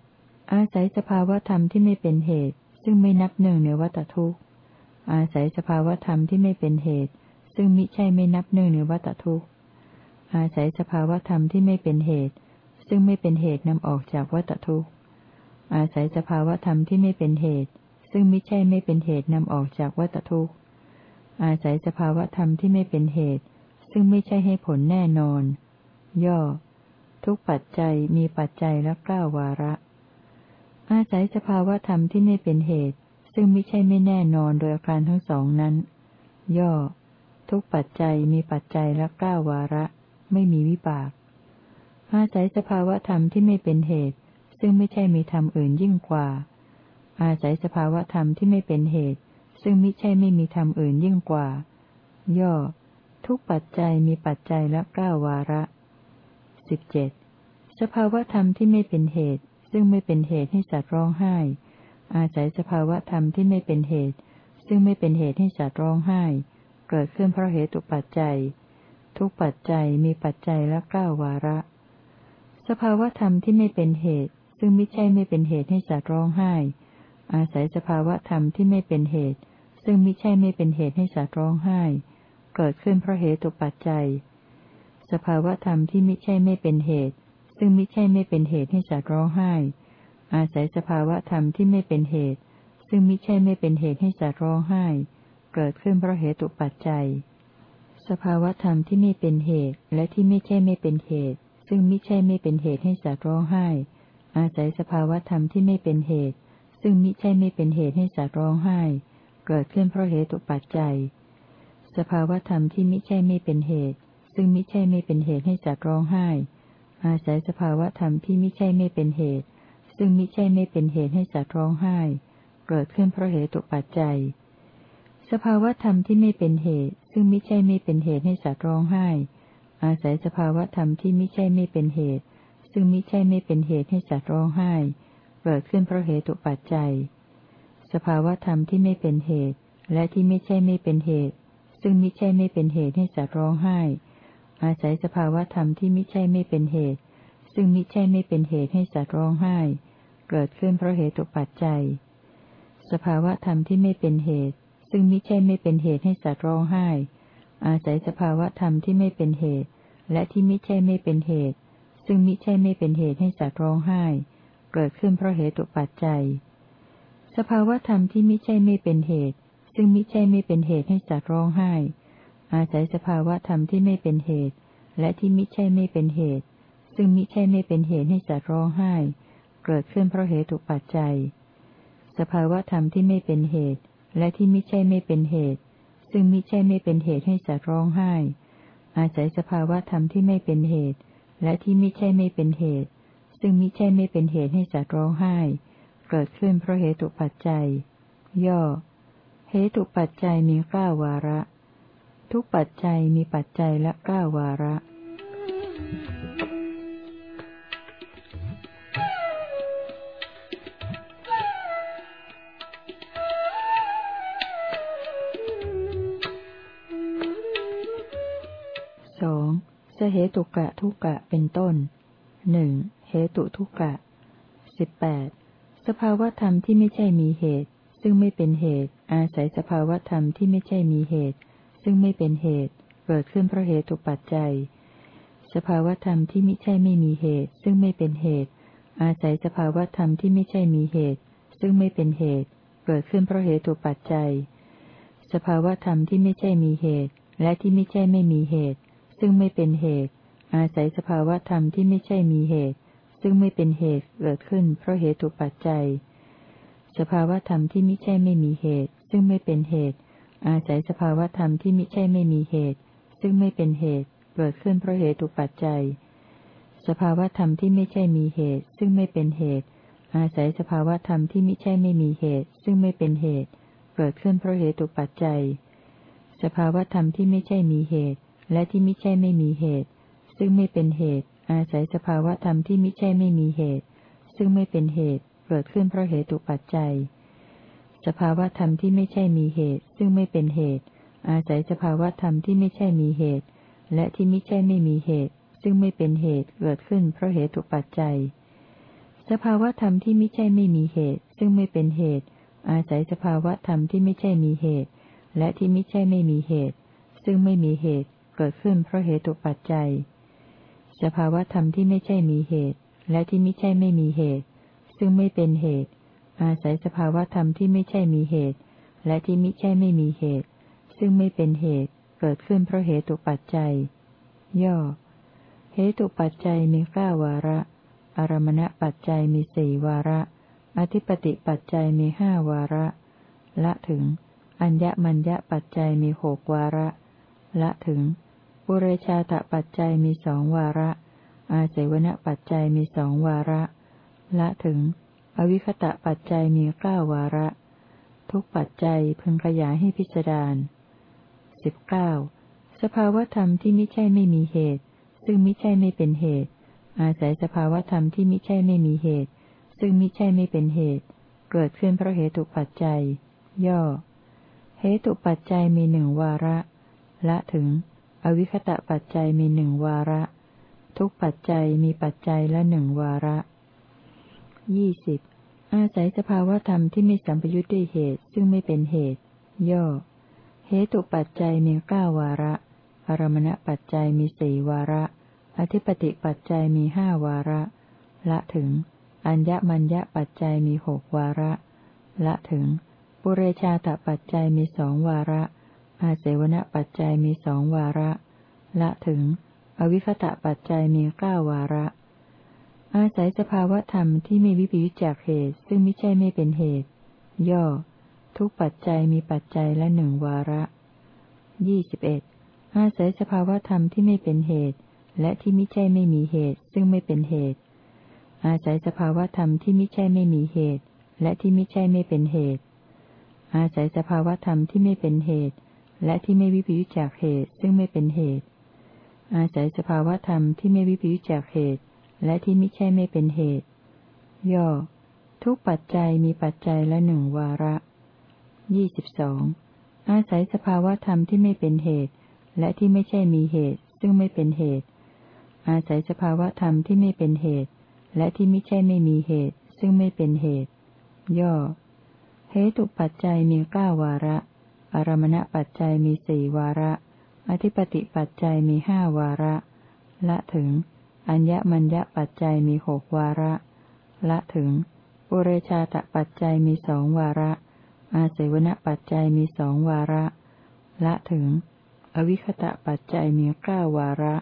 อาศัยสภาวธรรมที่ไม่เป็นเหตุ ซึ่งไม่นับหนึ่งในวัตทุกอาศัยสภาวธรรมที่ไม่เป็นเหตุ ซึ่งมิใช่ไม่นับหนึ่งในวัตทุกอาศัยสภาวธรรมที่ไม่เป็นเหตุ ซึ่งไม่เป็นเหตุนำออกจากวัตทุกข์ อาศัยสภาวธรรมที่ไม่เป็นเหตุ ซึ่งไมิใช่ไม่เป็นเหตุนำออกจากวัตทุกข์ อาศัยสภาวธรรมที่ไม่เป็นเหตุ ซึ่งไม่ใช่ให้ผลแน่นอน ย่อ ทุกปัจจัยมีปัจจัยละเก้าวาระ อาศัยสภาวธรรมที่ไม่เป็นเหตุ ซึ่งไม่ใช่ไม่แน่นอนโดยอาการทั้งสองนั้น ย่อ ทุกปัจจัยมีปัจจัยละเก้าวาระ ไม่มีวิบาก อาศัยสภาวธรรมที่ไม่เป็นเหตุ ซึ่งไม่ใช่มีธรรมอื่นยิ่งกว่า อาศัยสภาวธรรมที่ไม่เป็นเหตุ ซึ่งไม่ใช่ไม่มีธรรมอื่นยิ่งกว่า ย่อ ทุกปัจจัยมีปัจจัยละเก้าวาระสิบเจ็ดสภาวธรรมที่ไม่เป็นเหตุ ซึ่งไม่เป็นเหตุให้สัตว์ร้องไห้ อาศัยสภาวธรรมที่ไม่เป็นเหตุ ซึ่งไม่เป็นเหตุให้สัตว์ร้องไห้ เกิดขึ้นเพราะเหตุปัจจัย ทุกปัจจัยมีปัจจัยละเก้าวาระ สภาวธรรมที่ไม่เป็นเหตุ ซึ่งไม่ใช่ไม่เป็นเหตุให้สัตว์ร้องไห้ อาศัยสภาวธรรมที่ไม่เป็นเหตุ ซึ่งไม่ใช่ไม่เป็นเหตุให้สัตว์ร้องไห้ เกิดขึ้นเพราะเหตุปัจจัย สภาวธรรมที่ไมิใช่ไม่เป็นเหตุ ซึ่งไมิใช่ไม่เป็นเหตุให้สัตว์ร้องไห้ อาศัยสภาวธรรมที่ไม่เป็นเหตุ ซึ่งไมิใช่ไม่เป็นเหตุให้สัตว์ร้องไห้ เกิดขึ้นเพราะเหตุปัจจัย สภาวธรรมที่ไม่เป็นเหตุและที่ไม่ใช่ไม่เป็นเหตุ ซึ่งมิใช่ไม่เป็นเหตุให้สัตว์ร้องไห้ อาศัยสภาวธรรมที่ไม่เป็นเหตุ ซึ่งมิใช่ไม่เป็นเหตุให้สัตว์ร้องไห้ เกิดขึ้นเพราะเหตุปัจจัย สภาวธรรมที่มิใช่ไม่เป็นเหตุ ซึ่งมิใช่ไม่เป็นเหตุให้สัตว์ร้องไห้ อาศัยสภาวธรรมที่มิใช่ไม่เป็นเหตุ ซึ่งมิใช่ไม่เป็นเหตุให้สัตว์ร้องไห้ เกิดขึ้นเพราะเหตุปัจจัย สภาวธรรมที่ไม่เป็นเหตุ ซึ่งมิใช่ไม่เป็นเหตุให้สัตว์ร้องไห้ อาศัยสภาวธรรมที่ไมิใช่ไม่เป็นเหตุ ซึ่งไมิใช่ไม่เป็นเหตุให้สัตว์ร้องไห้ เกิดขึ้นเพราะเหตุปัจจัย สภาวธรรมที่ไม่เป็นเหตุ และที่ไม่ใช่ไม่เป็นเหตุ ซึ่งไมิใช่ไม่เป็นเหตุให้สัตว์ร้องไห้ อาศัยสภาวธรรมที่ไมิใช่ไม่เป็นเหตุ ซึ่งมิใช่ไม่เป็นเหตุให้สัตว์ร้องไห้ เกิดขึ้นเพราะเหตุปัจจัย สภาวธรรมที่ไม่เป็นเหตุ ซึ่งมิใช่ไม่เป็นเหตุให้สัตว์ร้องไห้อาศัยสภาวธรรมที่ไม่เป็นเหตุ และที่มิใช่ไม่เป็นเหตุ ซึ่งมิใช่ไม่เป็นเหตุให้สัตว์ร้องไห้ เกิดขึ้นเพราะเหตุปัจจัย สภาวธรรมที่มิใช่ไม่เป็นเหตุ ซึ่งมิใช่ไม่เป็นเหตุให้สัตว์ร้องไห้ อาศัยสภาวธรรมที่ไม่เป็นเหตุ และที่มิใช่ไม่เป็นเหตุ ซึ่งมิใช่ไม่เป็นเหตุให้สัตว์ร้องไห้ เกิดขึ้นเพราะเหตุปัจจัย สภาวธรรมที่ไม่เป็นเหตุ และที่มิใช่ไม่เป็นเหตุ ซึ่งมิใช่ไม่เป็นเหตุให้สัตว์ร้องไห้ อาศัยสภาวะธรรมที่ไม่เป็นเหตุ และที่ไม่ใช่ไม่เป็นเหตุ ซึ่งมิใช่ไม่เป็นเหตุให้สัตว์ร้องไห้ เกิดขึ้นเพราะเหตุปัจจัย ย่อ เหตุปัจจัยมีเก้าวาระ ทุกปัจจัยมีปัจจัยละเก้าวาระ เหตุกะทุกะเป็นต้นหนึ่งเหตุทุกะสิบแปดสภาวธรรมที่ไม่ใช่มีเหตุ ซึ่งไม่เป็นเหตุ อาศัยสภาวธรรมที่ไม่ใช่มีเหตุ ซึ่งไม่เป็นเหตุ เกิดขึ้นเพราะเหตุปัจจัย สภาวธรรมที่ไม่ใช่ไม่มีเหตุ ซึ่งไม่เป็นเหตุ อาศัยสภาวธรรมที่ไม่ใช่มีเหตุ ซึ่งไม่เป็นเหตุ เกิดขึ้นเพราะเหตุปัจจัย สภาวธรรมที่ไม่ใช่มีเหตุ และที่ไม่ใช่ไม่มีเหตุ ซึ่งไม่เป็นเหตุ อาศัยสภาวธรรมที่ไม่ใช่มีเหตุ ซึ่งไม่เป็นเหตุเกิดขึ้นเพราะเหตุปัจจัย สภาวธรรมที่ไม่ใช่ไม่มีเหตุ ซึ่งไม่เป็นเหตุ อาศัยสภาวธรรมที่ไมิใช่ไม่มีเหตุ ซึ่งไม่เป็นเหตุเกิดขึ้นเพราะเหตุปัจจัย สภาวธรรมที่ไม่ใช่มีเหตุ ซึ่งไม่เป็นเหตุ อาศัยสภาวธรรมที่ไมิใช่ไม่มีเหตุ ซึ่งไม่เป็นเหตุ เกิดขึ้นเพราะเหตุปัจจัย สภาวธรรมที่ไม่ใช่มีเหตุ และที่มิใช่ไม่มีเหตุ ซึ่งไม่เป็นเหตุ อาศัยสภาวธรรมที่มิใช่ไม่มีเหตุ ซึ่งไม่เป็นเหตุ เกิดขึ้นเพราะเหตุปัจจัย สภาวธรรมที่ไม่ใช่มีเหตุ ซึ่งไม่เป็นเหตุ อาศัยสภาวธรรมที่ไม่ใช่มีเหตุ และที่ไม่ใช่ไม่มีเหตุ ซึ่งไม่เป็นเหตุ เกิดขึ้นเพราะเหตุปัจจัย สภาวธรรมที่ไม่ใช่ไม่มีเหตุ ซึ่งไม่เป็นเหตุ อาศัยสภาวธรรมที่ไม่ใช่มีเหตุ และที่ไม่ใช่ไม่มีเหตุ ซึ่งไม่มีเหตุ เกิดขึ้นเพราะเหตุปัจจัย สภาวธรรมที่ไม่ใช่มีเหตุ และที่ไม่ใช่ไม่มีเหตุ ซึ่งไม่เป็นเหตุ อาศัยสภาวธรรมที่ไม่ใช่มีเหตุ และที่ไมิใช่ไม่มีเหตุ ซึ่งไม่เป็นเหตุ เกิดขึ้นเพราะเหตุปัจจัย ย่อ เหตุปัจจัยมีเก้าวาระ อารมณปัจจัยมีสี่วาระ อธิปติปัจจัยมีห้าวาระ ละถึง อัญญมัญญปัจจัยมีหกวาระ ละถึง ปุเรชาตปัจจัยมีสองวาระ อาศัยวณปัจจัยมีสองวาระ ละถึง อวิคตะปัจจัยมีเก้าวาระ ทุกปัจจัยพึงขยายให้พิจารณาสิบเก้าสภาวธรรมที่ไม่ใช่ไม่มีเหตุ ซึ่งไม่ใช่ไม่เป็นเหตุ อาศัยสภาวธรรมที่ไม่ใช่ไม่มีเหตุ ซึ่งไม่ใช่ไม่เป็นเหตุ เกิดขึ้นเพราะเหตุปัจจัย ย่อ เหตุปัจจัยมีหนึ่งวาระ ละถึง อวิคตะปัจจัยมีหนึ่งวาระ ทุกปัจจัยมีปัจจัยละหนึ่งวาระยี่สิบอาศัยสภาวธรรมที่ไม่สัมปยุทธ์ด้วยเหตุซึ่งไม่เป็นเหตุ ย่อ เหตุปัจจัยมีเก้าวาระ อารมณปัจจัยมีสี่วาระ อธิปติปัจจัยมีห้าวาระ ละถึง อัญญมัญญปัจจัยมีหกวาระ ละถึง ปุเรชาตปัจจัยมีสองวาระ อาเสวนปัจจัยมีสองวาระ ละถึง อวิคตะปัจจัยมีเก้าวาระ อาศัยสภาวธรรมที่ไม่วิปยุจจากเหตุ ซึ่งไม่ใช่ไม่เป็นเหตุ ย่อ ทุกปัจจัยมีปัจจัยละหนึ่งวาระยี่สิบเอ็ดอาศัยสภาวธรรมที่ไม่เป็นเหตุ และที่ไม่ใช่ไม่มีเหตุ ซึ่งไม่เป็นเหตุ อาศัยสภาวธรรมที่ไม่ใช่ไม่มีเหตุ และที่ไม่ใช่ไม่เป็นเหตุ อาศัยสภาวธรรมที่ไม่เป็นเหตุ และที่ไม่วิปยุจจากเหตุซึ่งไม่เป็นเหตุ อาศัยสภาวธรรมที่ไม่วิปยุจจากเหตุ และที่ไม่ใช่ไม่เป็นเหตุ ย่อ ทุกปัจจัยมีปัจจัยละหนึ่งวาระยี่สิบสองอาศัยสภาวธรรมที่ไม่เป็นเหตุ และที่ไม่ใช่มีเหตุ ซึ่งไม่เป็นเหตุ อาศัยสภาวธรรมที่ไม่เป็นเหตุ และที่ไม่ใช่ไม่มีเหตุ ซึ่งไม่เป็นเหตุ ย่อเหตุปัจจัยมีเก้าวาระ อารมณปัจจัยมีสี่วาระ อธิปติปัจจัยมีห้าวาระ ละถึง อัญญมัญญปัจจัยมีหกวาระ ละถึง ปุเรชาตปัจจัยมีสองวาระ อาเสวนปัจจัยมีสองวาระ ละถึง อวิคตะปัจจัยมีเก้าวาระ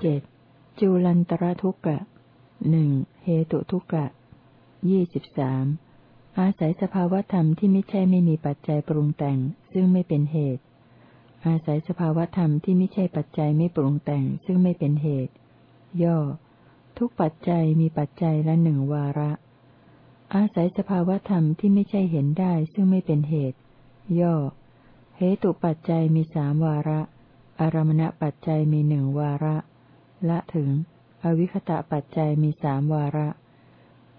เจ็ดจุลันตระทุกกะหนึ่งเหตุทุกะยี่สิบสามอาศัยสภาวธรรมที่ไม่ใช่ไม่มีปัจจัยปรุงแต่ง ซึ่งไม่เป็นเหตุ อาศัยสภาวธรรมที่ไม่ใช่ปัจจัยไม่ปรุงแต่ง ซึ่งไม่เป็นเหตุ ย่อ ทุกปัจจัยมีปัจจัยละหนึ่งวาระ อาศัยสภาวธรรมที่ไม่ใช่เห็นได้ ซึ่งไม่เป็นเหตุ ย่อ เหตุปัจจัยมีสามวาระ อารมณปัจจัยมีหนึ่งวาระ ละถึง อวิคตะปัจจัยมีสามวาระ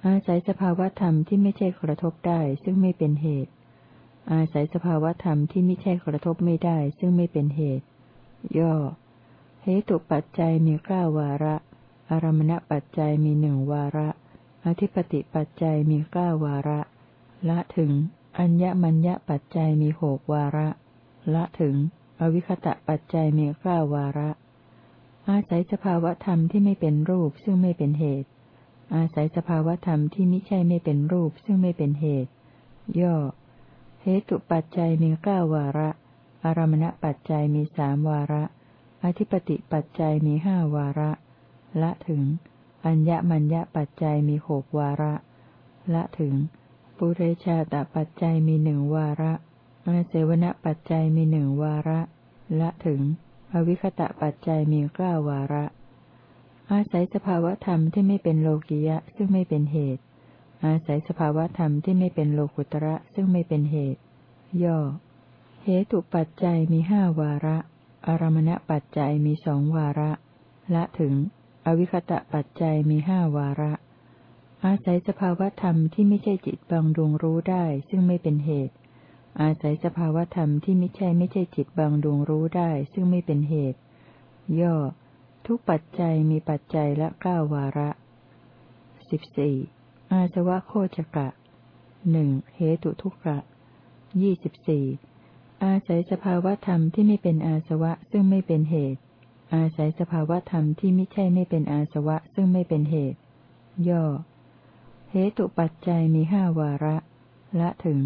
อาศัยสภาวธรรมที่ไม่ใช่กระทบได้ซึ่งไม่เป็นเหตุ อาศัยสภาวธรรมที่ไม่ใช่กระทบไม่ได้ซึ่งไม่เป็นเหตุ ย่อ เหตุปัจจัยมีเก้าวาระ อารมณปัจจัยมีหนึ่งวาระ อธิปติปัจจัยมีเก้าวาระ ละถึง อัญญมัญญปัจจัยมีหกวาระ ละถึง อวิคตะปัจจัยมีเก้าวาระ อาศัยสภาวธรรมที่ไม่เป็นรูปซึ่งไม่เป็นเหตุ อาศัยสภาวธรรมที่มิใช่ไม่เป็นรูปซึ่งไม่เป็นเหตุ ย่อ เหตุปัจจัยมีเก้าวาระ อารมณปัจจัยมีสามวาระ อธิปติปัจจัยมีห้าวาระ ละถึง อัญญมัญญปัจจัยมีหกวาระ ละถึง ปุเรชาตปัจจัยมีหนึ่งวาระอาเสวนปัจจัยมีหนึ่งวาระ ละถึง อวิคตะปัจจัยมีเก้าวาระ อาศัยสภาวธรรมที่ไม่เป็นโลกิยะซึ่งไม่เป็นเหตุ อาศัยสภาวธรรมที่ไม่เป็นโลกุตระซึ่งไม่เป็นเหตุ ย่อ เหตุปัจจัยมีห้าวาระ อารมณปัจจัยมีสองวาระ ละถึง อวิคตะปัจจัยมีห้าวาระ อาศัยสภาวธรรมที่ไม่ใช่จิตบางดวงรู้ได้ซึ่งไม่เป็นเหตุ อาศัยสภาวธรรมที่ไม่ใช่ไม่ใช่จิตบางดวงรู้ได้ ซึ่งไม่เป็นเหตุ ย่อ ทุกปัจจัยมีปัจจัยละเก้าวาระสิบสี่อาสวะโคจกะหนึ่งเหตุทุกกะยี่สิบสี่อาศัยสภาวธรรมที่ไม่เป็นอาสวะซึ่งไม่เป็นเหตุ อาศัยสภาวธรรมที่ไม่ใช่ไม่เป็นอาสวะซึ่งไม่เป็นเหตุ ย่อ เหตุปัจจัยมีห้าวาระ ละถึง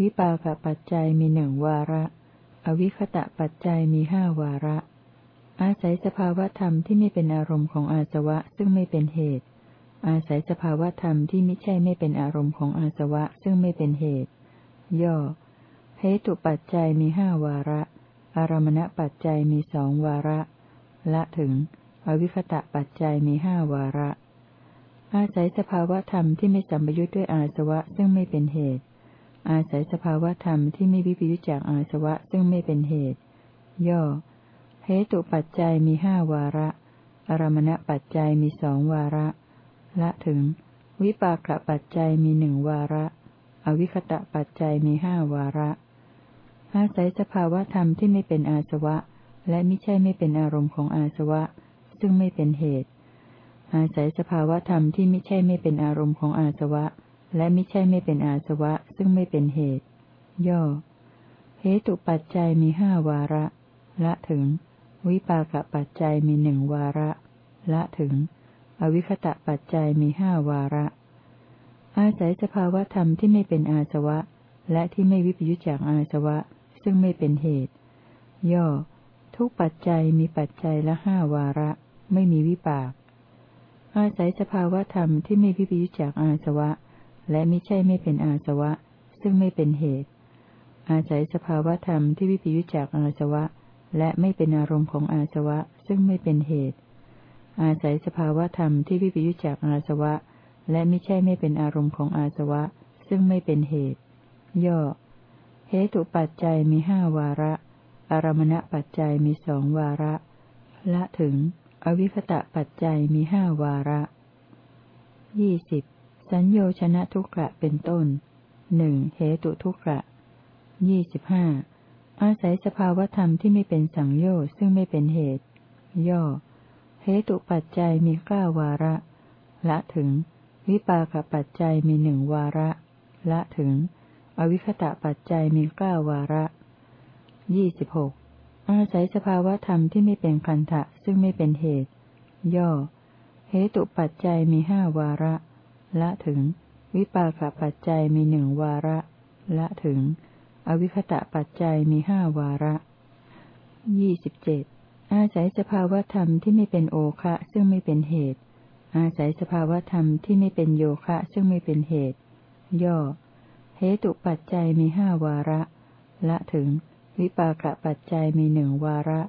วิปากปัจจัยมีหนึ่งวาระ อวิคตะปัจจัยมีห้าวาระ อาศัยสภาวธรรมที่ไม่เป็นอารมณ์ของอาสวะซึ่งไม่เป็นเหตุ อาศัยสภาวธรรมที่ไม่ใช่ไม่เป็นอารมณ์ของอาสวะซึ่งไม่เป็นเหตุ ย่อเหตุปัจจัยมีห้าวาระ อารมณปัจจัยมีสองวาระ ละถึง อวิคตะปัจจัยมีห้าวาระ อาศัยสภาวธรรมที่ไม่สัมยุญด้วยอาสวะซึ่งไม่เป็นเหตุ อาศัยสภาวธรรมที่ไม่วิปยุจจากอาสวะซึ่งไม่เป็นเหตุ ย่อ เหตุปัจจัยมีห้าวาระ อารมณปัจจัยมีสองวาระ ละถึง วิปากปัจจัยมีหนึ่งวาระ อวิคตะปัจจัยมีห้าวาระ อาศัยสภาวธรรมที่ไม่เป็นอาสวะ และไม่ใช่ไม่เป็นอารมณ์ของอาสวะ ซึ่งไม่เป็นเหตุ อาศัยสภาวธรรมที่ไม่ใช่ไม่เป็นอารมณ์ของอาสวะ และไม่ใช่ไม่เป็นอาสวะซึ่งไม่เป็นเหตุ ย่อ เหตุปัจจัยมีห้าวาระ ละถึง วิปากปัจจัยมีหนึ่งวาระ ละถึง อวิคตะปัจจัยมีห้าวาระ อาศัยสภาวธรรมที่ไม่เป็นอาสวะ และที่ไม่วิปยุจจากอาสวะ ซึ่งไม่เป็นเหตุ ย่อ ทุกปัจจัยมีปัจจัยละห้าวาระ ไม่มีวิปาก อาศัยสภาวธรรมที่ไม่วิปยุจจากอาสวะ และไมิใช่ไม่เป็นอาสวะ ซึ่งไม่เป็นเหตุ อาศัยสภาวธรรมที่วิปยุจจากอาสวะ และไม่เป็นอารมณ์ของอาสวะ ซึ่งไม่เป็นเหตุ อาศัยสภาวธรรมที่วิปยุจจากอาสวะ และไม่ใช่ไม่เป็นอารมณ์ของอาสวะ ซึ่งไม่เป็นเหตุ ย่อ เหตุปัจจัยมีห้าวาระ อารมณปัจจัยมีสองวาระ ละถึง อวิคตะปัจจัยมีห้าวาระยี่สิบ สัญโยชนะทุกขะเป็นต้นหนึ่งเหตุทุกขะยี่สิบห้าอาศัยสภาวธรรมที่ไม่เป็นสังโยชน์ซึ่งไม่เป็นเหตุ ย่อ เหตุปัจจัยมีเก้าวาระ ละถึง วิปากปัจจัยมีหนึ่งวาระ ละถึง อวิคตะปัจจัยมีเก้าวาระยี่สิบหกอาศัยสภาวธรรมที่ไม่เป็นคันทะซึ่งไม่เป็นเหตุ ย่อ เหตุปัจจัยมีห้าวาระ ละถึง วิปากปัจจัยมีหนึ่งวาระ ละถึง อวิคตะปัจจัยมีห้าวาระยี่สิบเจ็ดอาศัยสภาวธรรมที่ไม่เป็นโอคะซึ่งไม่เป็นเหตุ อาศัยสภาวธรรมที่ไม่เป็นโยคะซึ่งไม่เป็นเหตุ ย่อ เหตุปัจจัยมีห้าวาระ ละถึง วิปากปัจจัยมีหนึ่งวาระ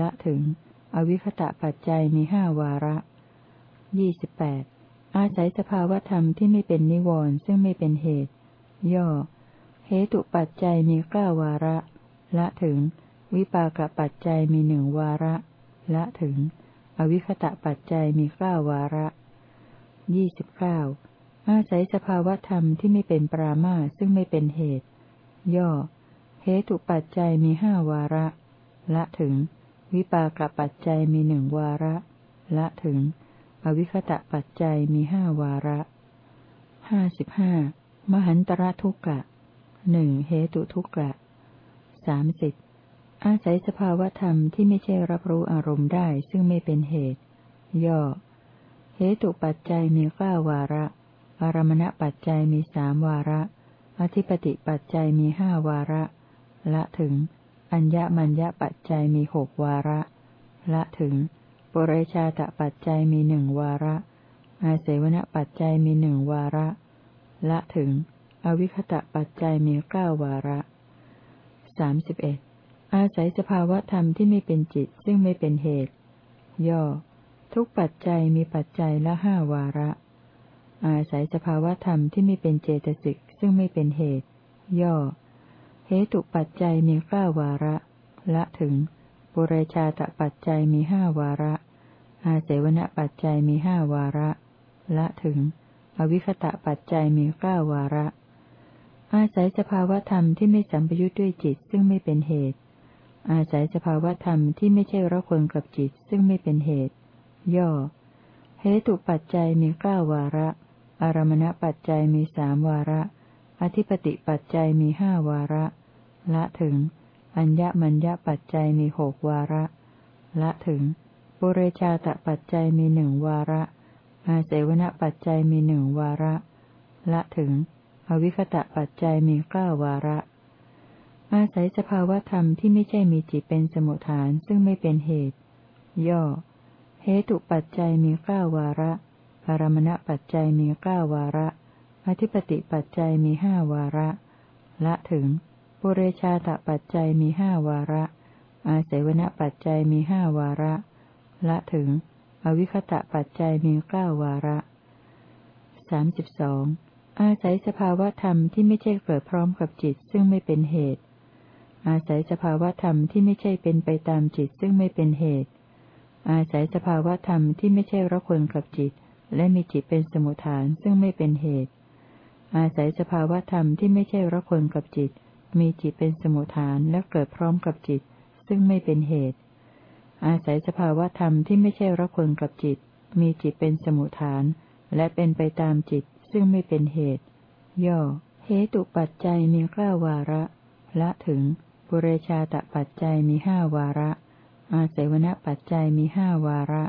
ละถึง อวิคตะปัจจัยมีห้าวาระยี่สิบแปด อาศัยสภาวธรรมที่ไม่เป็นนิวรณ์ซึ่งไม่เป็นเหตุ ย่อ เหตุปัจจัยมีเก้าวาระ ละถึง วิปากปัจจัยมีหนึ่งวาระ ละถึง อวิคตะปัจจัยมีเก้าวาระยี่สิบเก้าอาศัยสภาวธรรมที่ไม่เป็นปรามาซึ่งไม่เป็นเหตุ ย่อ เหตุปัจจัยมีห้าวาระ ละถึง วิปากปัจจัยมีหนึ่งวาระ ละถึง อวิคตะปัจจัยมีห้าวาระห้าสิบห้ามหันตระทุกกะหนึ่งเหตุทุกกะสามสิบอาศัยสภาวธรรมที่ไม่ใช่รับรู้อารมณ์ได้ซึ่งไม่เป็นเหตุ ย่อ เหตุปัจจัยมีเก้าวาระ อารมณปัจจัยมีสามวาระ อธิปติปัจจัยมีห้าวาระ ละถึงออัญญมัญญปัจจัยมีหกวาระ ละถึง ปุเรชาตปัจจัยมีหนึ่งวาระ อาเสวนปัจจัยมีหนึ่งวาระ ละถึง อวิคตะปัจจัยมีเก้าวาระสามสิบเอ็ดอาศัยสภาวะธรรมที่ไม่เป็นจิตซึ่งไม่เป็นเหตุ ย่อ ทุกปัจจัยมีปัจจัยละห้าวาระ อาศัยสภาวะธรรมที่ไม่เป็นเจตสิกซึ่งไม่เป็นเหตุ ย่อ เหตุปัจจัยมีเก้าวาระ ละถึงปุเรชาตปัจจัยมีห้าวาระ อาเสวนปัจจัยมีห้าวาระ ละถึง อวิคตะปัจจัยมีเก้าวาระ อาศัยสภาวธรรมที่ไม่สัมปยุทธ์ด้วยจิตซึ่งไม่เป็นเหตุ อาศัยสภาวธรรมที่ไม่ใช่ระคนกับจิตซึ่งไม่เป็นเหตุ ย่อ เหตุปัจจัยมีเก้าวาระ อารมณปัจจัยมีสามวาระ อธิปติปัจจัยมีห้าวาระ ละถึง อัญญมัญญปัจจัยมีหกวาระ ละถึง ปุเรชาตปัจจัยมีหนึ่งวาระ อาเสวนปัจจัยมีหนึ่งวาระ ละถึง อวิคตะปัจจัยมีเก้าวาระ อาศัยสภาวธรรมที่ไม่ใช่มีจิตเป็นสมุทฐานซึ่งไม่เป็นเหตุ ย่อ เหตุปัจจัยมีเก้าวาระอารมณปัจจัยมีเก้าวาระ อธิปติปัจจัยมีห้าวาระ ละถึง ปุเรชาตปัจจัยมีห้าวาระ อาศัยวณปัจจัยมีห้าวาระ ละถึง อวิคตะปัจจัยมีเก้าวาระสามสิบสองอาศัยสภาวธรรมที่ไม่ใช่เกิดพร้อมกับจิตซึ่งไม่เป็นเหตุ อาศัยสภาวธรรมที่ไม่ใช่เป็นไปตามจิตซึ่งไม่เป็นเหตุ อาศัยสภาวธรรมที่ไม่ใช่ระคนกับจิต และมีจิตเป็นสมุทฐานซึ่งไม่เป็นเหตุ อาศัยสภาวธรรมที่ไม่ใช่ระคนกับจิต มีจิตเป็นสมุทฐานและเกิดพร้อมกับจิต ซึ่งไม่เป็นเหตุ อาศัยสภาวธรรมที่ไม่ใช่รักคนกับจิต มีจิตเป็นสมุทฐาน และเป็นไปตามจิตซึ่งไม่เป็นเหตุ ย่อ เหตุปัจจัยมีเก้าวาระ ละถึงปุเรชาตปัจจัยมีห้าวาระ อาศัยวณปัจจัยมีห้าวาระ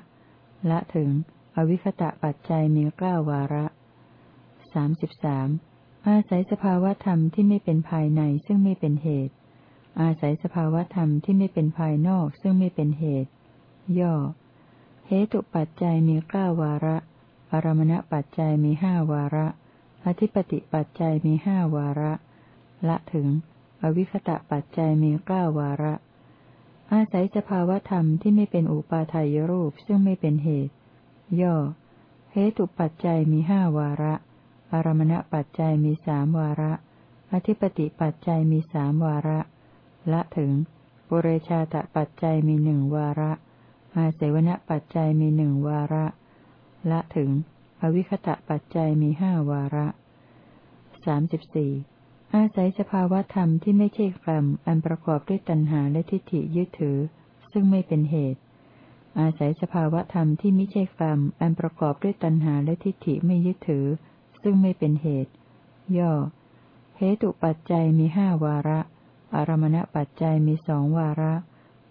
ละถึง อวิคตะปัจจัยมีเก้าวาระสามสิบสามอาศัยสภาวธรรมที่ไม่เป็นภายในซึ่งไม่เป็นเหตุ อาศัยสภาวธรรมที่ไม่เป็นภายนอกซึ่งไม่เป็นเหตุ ย่อ เหตุปัจจัยมีเก้าวาระอารมณปัจจัยมีห้าวาระ อธิปติปัจจัยมีห้าวาระ ละถึง อวิคตะปัจจัยมีเก้าวาระ อาศัยสภาวธรรมที่ไม่เป็นอุปาทายรูปซึ่งไม่เป็นเหตุ ย่อ เหตุปัจจัยมีห้าวาระอารมณปัจจัยมีสามวาระ อธิปติปัจจัยมีสามวาระ ละถึงปุเรชาตปัจจัยมีหนึ่งวาระ อาเสวนปัจจัยมีหนึ่งวาระ ละถึง อวิคตะปัจจัยมีห้าวาระสามสิบสี่อาศัยสภาวธรรมที่ไม่ใช่กรรมอันประกอบด้วยตัณหาและทิฏฐิยึดถือ ซึ่งไม่เป็นเหตุ อาศัยสภาวธรรมที่ไม่ใช่กรรมอันประกอบด้วยตัณหาและทิฏฐิไม่ยึดถือ ซึ่งไม่เป็นเหตุ ย่อเหตุปัจจัยมีห้าวาระ อารมณปัจจัยมีสองวาระ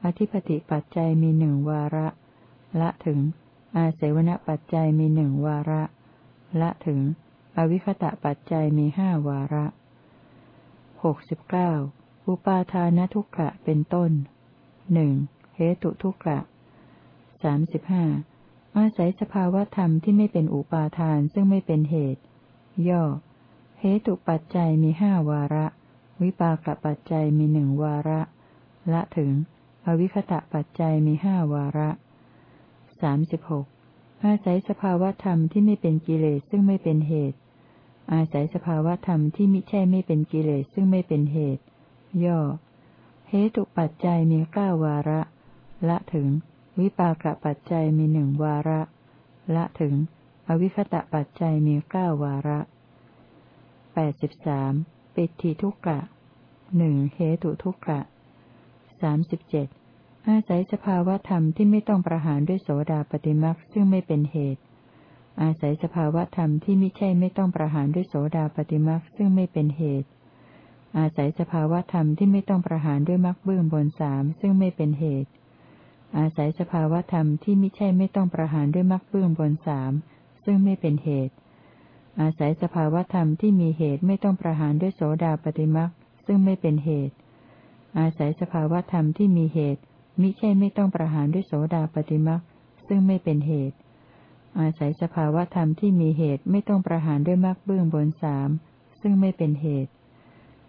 อธิปติปัจจัยมีหนึ่งวาระ ละถึง อาเสวนปัจจัยมีหนึ่งวาระ ละถึง อวิคตะปัจจัยมีห้าวาระหกสิบเก้าอุปาทานทุกขะเป็นต้นหนึ่งเหตุทุกขะสามสิบห้าอาศัยสภาวธรรมที่ไม่เป็นอุปาทานซึ่งไม่เป็นเหตุ ย่อ เหตุปัจจัยมีห้าวาระ วิปากปัจจัยมีหนึ่งวาระ ละถึง อวิคตะปัจจัยมีห้าวาระสามสิบหกอาศัยสภาวธรรมที่ไม่เป็นกิเลสซึ่งไม่เป็นเหตุ อาศัยสภาวธรรมที่มิใช่ไม่เป็นกิเลสซึ่งไม่เป็นเหตุ ย่อ เหตุปัจจัยมีเก้าวาระ ละถึง วิปากปัจจัยมีหนึ่งวาระ ละถึง อวิคตะปัจจัยมีเก้าวาระแปดสิบสาม ปิติทุกกะหนึ่งเหตุทุกกะสามสิบเจ็ดอาศัยสภาวธรรมที่ไม่ต้องประหารด้วยโสดาปฏิมักซึ่งไม่เป็นเหตุ อาศัยสภาวธรรมที่ไม่ใช่ไม่ต้องประหารด้วยโสดาปฏิมักซึ่งไม่เป็นเหตุ อาศัยสภาวธรรมที่ไม่ต้องประหารด้วยมักเบื้องบนสามซึ่งไม่เป็นเหตุ อาศัยสภาวธรรมที่ไม่ใช่ไม่ต้องประหารด้วยมักเบื้องบนสามซึ่งไม่เป็นเหตุ อาศัยสภาวธรรมที่มีเหตุไม่ต้องประหารด้วยโสดาปฏิมักซึ่งไม่เป็นเหตุ อาศัยสภาวธรรมที่มีเหตุ มิใช่ไม่ต้องประหารด้วยโสดาปฏิมักซึ่งไม่เป็นเหตุ อาศัยสภาวธรรมที่มีเหตุไม่ต้องประหารด้วยมรรคเบื้องบนสามซึ่งไม่เป็นเหตุ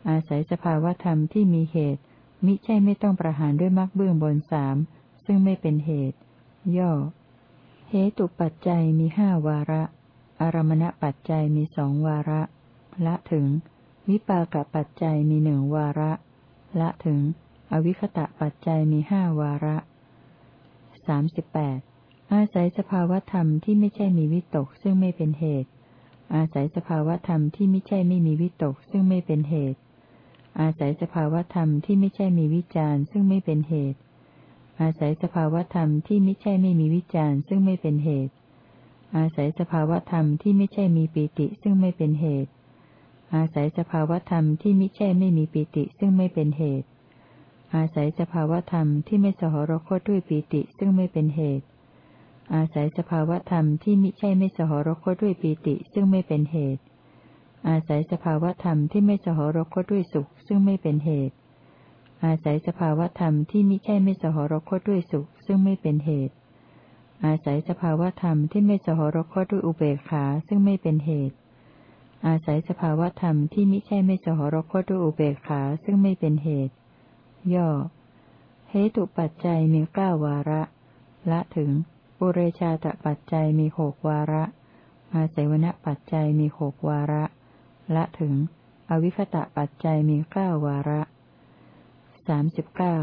อาศัยสภาวธรรมที่มีเหตุ มิใช่ไม่ต้องประหารด้วยมรรคเบื้องบนสามซึ่งไม่เป็นเหตุ ย่อ เหตุปัจจัยมีห้าวาระ อารมณปัจจัยมีสองวาระ ละถึง วิปากปัจจัยมีหนึ่งวาระ ละถึง อวิคตะปัจจัยมีห้าวาระสามสิบแปดอาศัยสภาวธรรมที่ไม่ใช่มีวิตกซึ่งไม่เป็นเหตุ อาศัยสภาวธรรมที่ไม่ใช่ไม่มีวิตกซึ่งไม่เป็นเหตุ อาศัยสภาวธรรมที่ไม่ใช่มีวิจารซึ่งไม่เป็นเหตุ อาศัยสภาวธรรมที่ไม่ใช่ไม่มีวิจารซึ่งไม่เป็นเหตุ อาศัยสภาวธรรมที่ไม่ใช่มีปีติซึ่งไม่เป็นเหตุ อาศัยสภาวธรรมที่ไม่ใช่ไม่มีปีติซึ่งไม่เป็นเหตุ อาศัยสภาวธรรมที่ไม่สหรคตด้วยปีติซึ่งไม่เป็นเหตุ อาศัยสภาวธรรมที่ไมิใช่ไม่สหรคตด้วยปีติซึ่งไม่เป็นเหตุ อาศัยสภาวธรรมที่ไม่สหรคตด้วยสุขซึ่งไม่เป็นเหตุ อาศัยสภาวธรรมที่ไมิใช่ไม่สหรคตด้วยสุขซึ่งไม่เป็นเหตุ อาศัยสภาวธรรมที่ไม่สหรคตด้วยอุเบกขาซึ่งไม่เป็นเหตุ อาศัยสภาวธรรมที่มิใช่ไม่สหรคตด้วยอุเบกขาซึ่งไม่เป็นเหตุ ย่อ เหตุปัจจัยมีเก้าวาระ ละถึง ปุเรชาตปัจจัยมีหกวาระ อาศัยวณปัจจัยมีหกวาระ ละถึง อวิคตะปัจจัยมีเก้าวาระสามสิบเก้า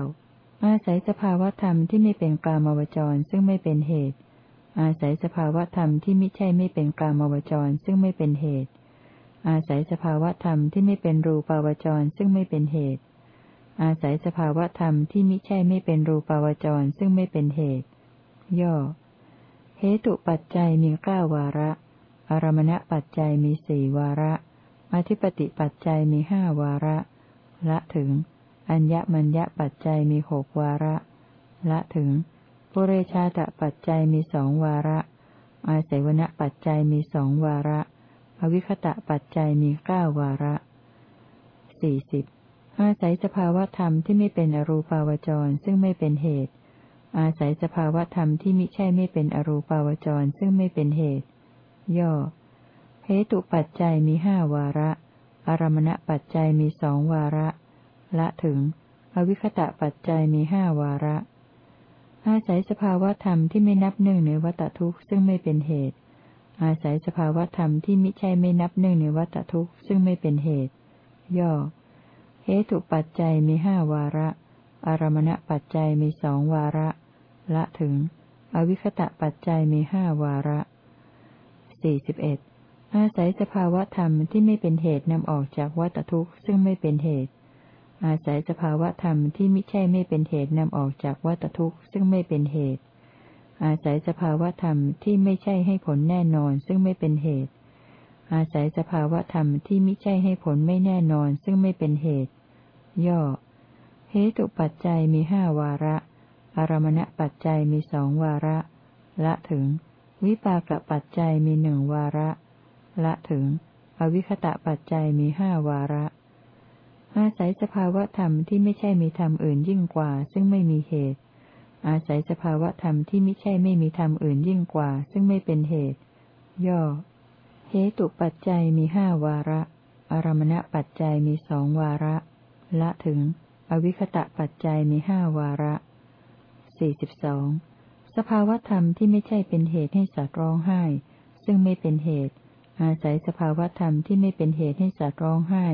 อาศัยสภาวธรรมที่ไม่เป็นกลามวจรซึ่งไม่เป็นเหตุ อาศัยสภาวธรรมที่ไม่ใช่ไม่เป็นกลามวจรซึ่งไม่เป็นเหตุ อาศัยสภาวธรรมที่ไม่เป็นรูปาวจรซึ่งไม่เป็นเหตุ อาศัยสภาวธรรมที่ไม่ใช่ไม่เป็นรูปาวจรซึ่งไม่เป็นเหตุ ย่อ เหตุปัจจัยมีเก้าวาระ อารมณปัจจัยมีสี่วาระ อธิปติปัจจัยมีห้าวาระ ละถึง อัญญมัญญปัจจัยมีหกวาระ ละถึงปุเรชาตปัจจัยมีสองวาระ อาศัยวณปัจจัยมีสองวาระ อวิคตะปัจจัยมีเก้าวาระสี่สิบอาศัยสภาวธรรมที่ไม่เป็นอรูปาวจรซึ่งไม่เป็นเหตุ อาศัยสภาวธรรมที่มิใช่ไม่เป็นอรูปาวจรซึ่งไม่เป็นเหตุ ย่อ เหตุปัจจัยมีห้าวาระ อารมณปัจจัยมีสองวาระ ละถึง อวิคตะปัจจัยมีห้าวาระ อาศัยสภาวธรรมที่ไม่นับหนึ่งในวัตทุกข์ซึ่งไม่เป็นเหตุ อาศัยสภาวธรรมที่มิใช่ไม่นับหนึ่งในวัตทุกข์ซึ่งไม่เป็นเหตุ ย่อ เหตุปัจจัยมีห้าวาระ อารมณปัจจัยมีสองวาระ ละถึง อวิคตะปัจจัยมีห้าวาระสี่สิบเอ็ดอาศัยสภาวธรรมที่ไม่เป็นเหตุนำออกจากวัตทุกข์ซึ่งไม่เป็นเหตุ อาศัยสภาวธรรมที่ไม่ใช่ไม่เป็นเหตุนำออกจากวัตทุกข์ซึ่งไม่เป็นเหตุ อาศัยสภาวธรรมที่ไม่ใช่ให้ผลแน่นอนซึ่งไม่เป็นเหตุ อาศัยสภาวธรรมที่ไม่ใช่ให้ผลไม่แน่นอนซึ่งไม่เป็นเหตุ ย่อ เหตุปัจจัยมีห้าวาระ อารมณปัจจัยมีสองวาระ ละถึง วิปากปัจจัยมีหนึ่งวาระ ละถึง อวิคตะปัจจัยมีห้าวาระ อาศัยสภาวธรรมที่ไม่ใช่มีธรรมอื่นยิ่งกว่า ซึ่งไม่มีเหตุ อาศัยสภาวธรรมที่ไม่ใช่ไม่มีธรรมอื่นยิ่งกว่า ซึ่งไม่เป็นเหตุ ย่อ เหตุปัจจัยมีห้าวาระ อารมณปัจจัยมีสองวาระ ละถึง อวิคตะปัจจัยมีห้าวาระสี่สิบสองสภาวธรรมที่ไม่ใช่เป็นเหตุให้สัตว์ร้องไห้ ซึ่งไม่เป็นเหตุ อาศัยสภาวธรรมที่ไม่เป็นเหตุให้สัตว์ร้องไห้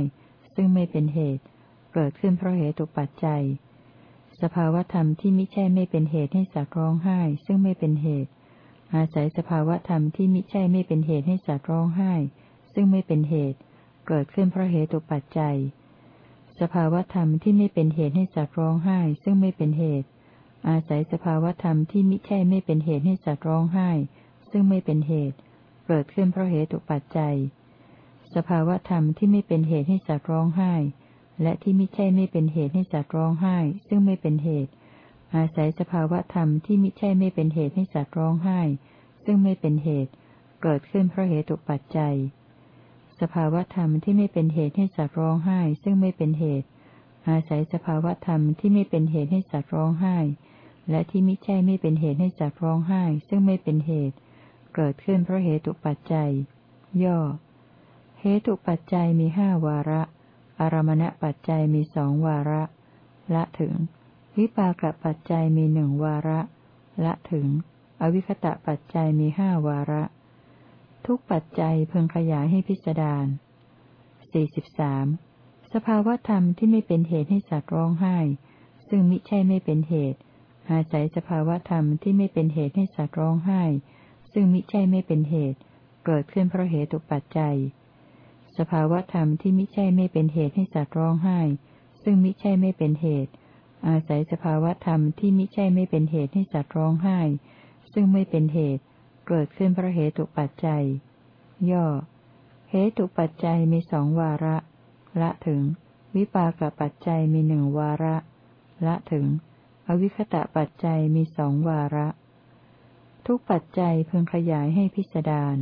ซึ่งไม่เป็นเหตุ เกิดขึ้นเพราะเหตุปัจจัย สภาวธรรมที่ไม่ใช่ไม่เป็นเหตุให้สัตว์ร้องไห้ ซึ่งไม่เป็นเหตุ อาศัยสภาวธรรมที่ไม่ใช่ไม่เป็นเหตุให้สัตว์ร้องไห้ ซึ่งไม่เป็นเหตุ เกิดขึ้นเพราะเหตุปัจจัย สภาวธรรมที่ไม่เป็นเหตุให้สัตว์ร้องไห้ ซึ่งไม่เป็นเหตุ อาศัยสภาวธรรมที่มิใช่ไม่เป็นเหตุให้สัตว์ร้องไห้ ซึ่งไม่เป็นเหตุ เกิดขึ้นเพราะเหตุปัจจัย สภาวธรรมที่ไม่เป็นเหตุให้สัตว์ร้องไห้ และที่มิใช่ไม่เป็นเหตุให้สัตว์ร้องไห้ ซึ่งไม่เป็นเหตุ อาศัยสภาวธรรมที่มิใช่ไม่เป็นเหตุให้สัตว์ร้องไห้ ซึ่งไม่เป็นเหตุ เกิดขึ้นเพราะเหตุปัจจัย สภาวธรรมที่ไม่เป็นเหตุให้สัตว์ร้องไห้ ซึ่งไม่เป็นเหตุ อาศัยสภาวธรรมที่ไม่เป็นเหตุให้สัตว์ร้องไห้ และที่มิใช่ไม่เป็นเหตุให้สัตว์ร้องไห้ ซึ่งไม่เป็นเหตุ เกิดขึ้นเพราะเหตุปัจจัย ย่อ เหตุปัจจัยมีห้าวาระ อารมณปัจจัยมีสองวาระ ละถึง วิปากปัจจัยมีหนึ่งวาระ ละถึง อวิคตะปัจจัยมีห้าวาระ ทุกปัจจัยเพึงขยายให้พิจารณาสี่สิบสามสภาวธรรมที่ไม่เป็นเหตุให้สัตว์ร้องไห้ ซึ่งมิใช่ไม่เป็นเหตุ อาศัยสภาวธรรมที่ไม่เป็นเหตุให้สัตว์ร้องไห้ ซึ่งมิใช่ไม่เป็นเหตุ เกิดขึ้นเพราะเหตุปัจจัย สภาวธรรมที่มิใช่ไม่เป็นเหตุให้สัตว์ร้องไห้ ซึ่งมิใช่ไม่เป็นเหตุ อาศัยสภาวธรรมที่มิใช่ไม่เป็นเหตุให้สัตว์ร้องไห้ ซึ่งไม่เป็นเหตุ เกิดขึ้นเพราะเหตุปัจจัย ย่อ เหตุปัจจัยมีสองวาระ ละถึง วิปากปัจจัยมีหนึ่งวาระ ละถึง อวิคตะปัจจัยมีสองวาระ ทุกปัจจัยเพึงขยายให้พิสดาร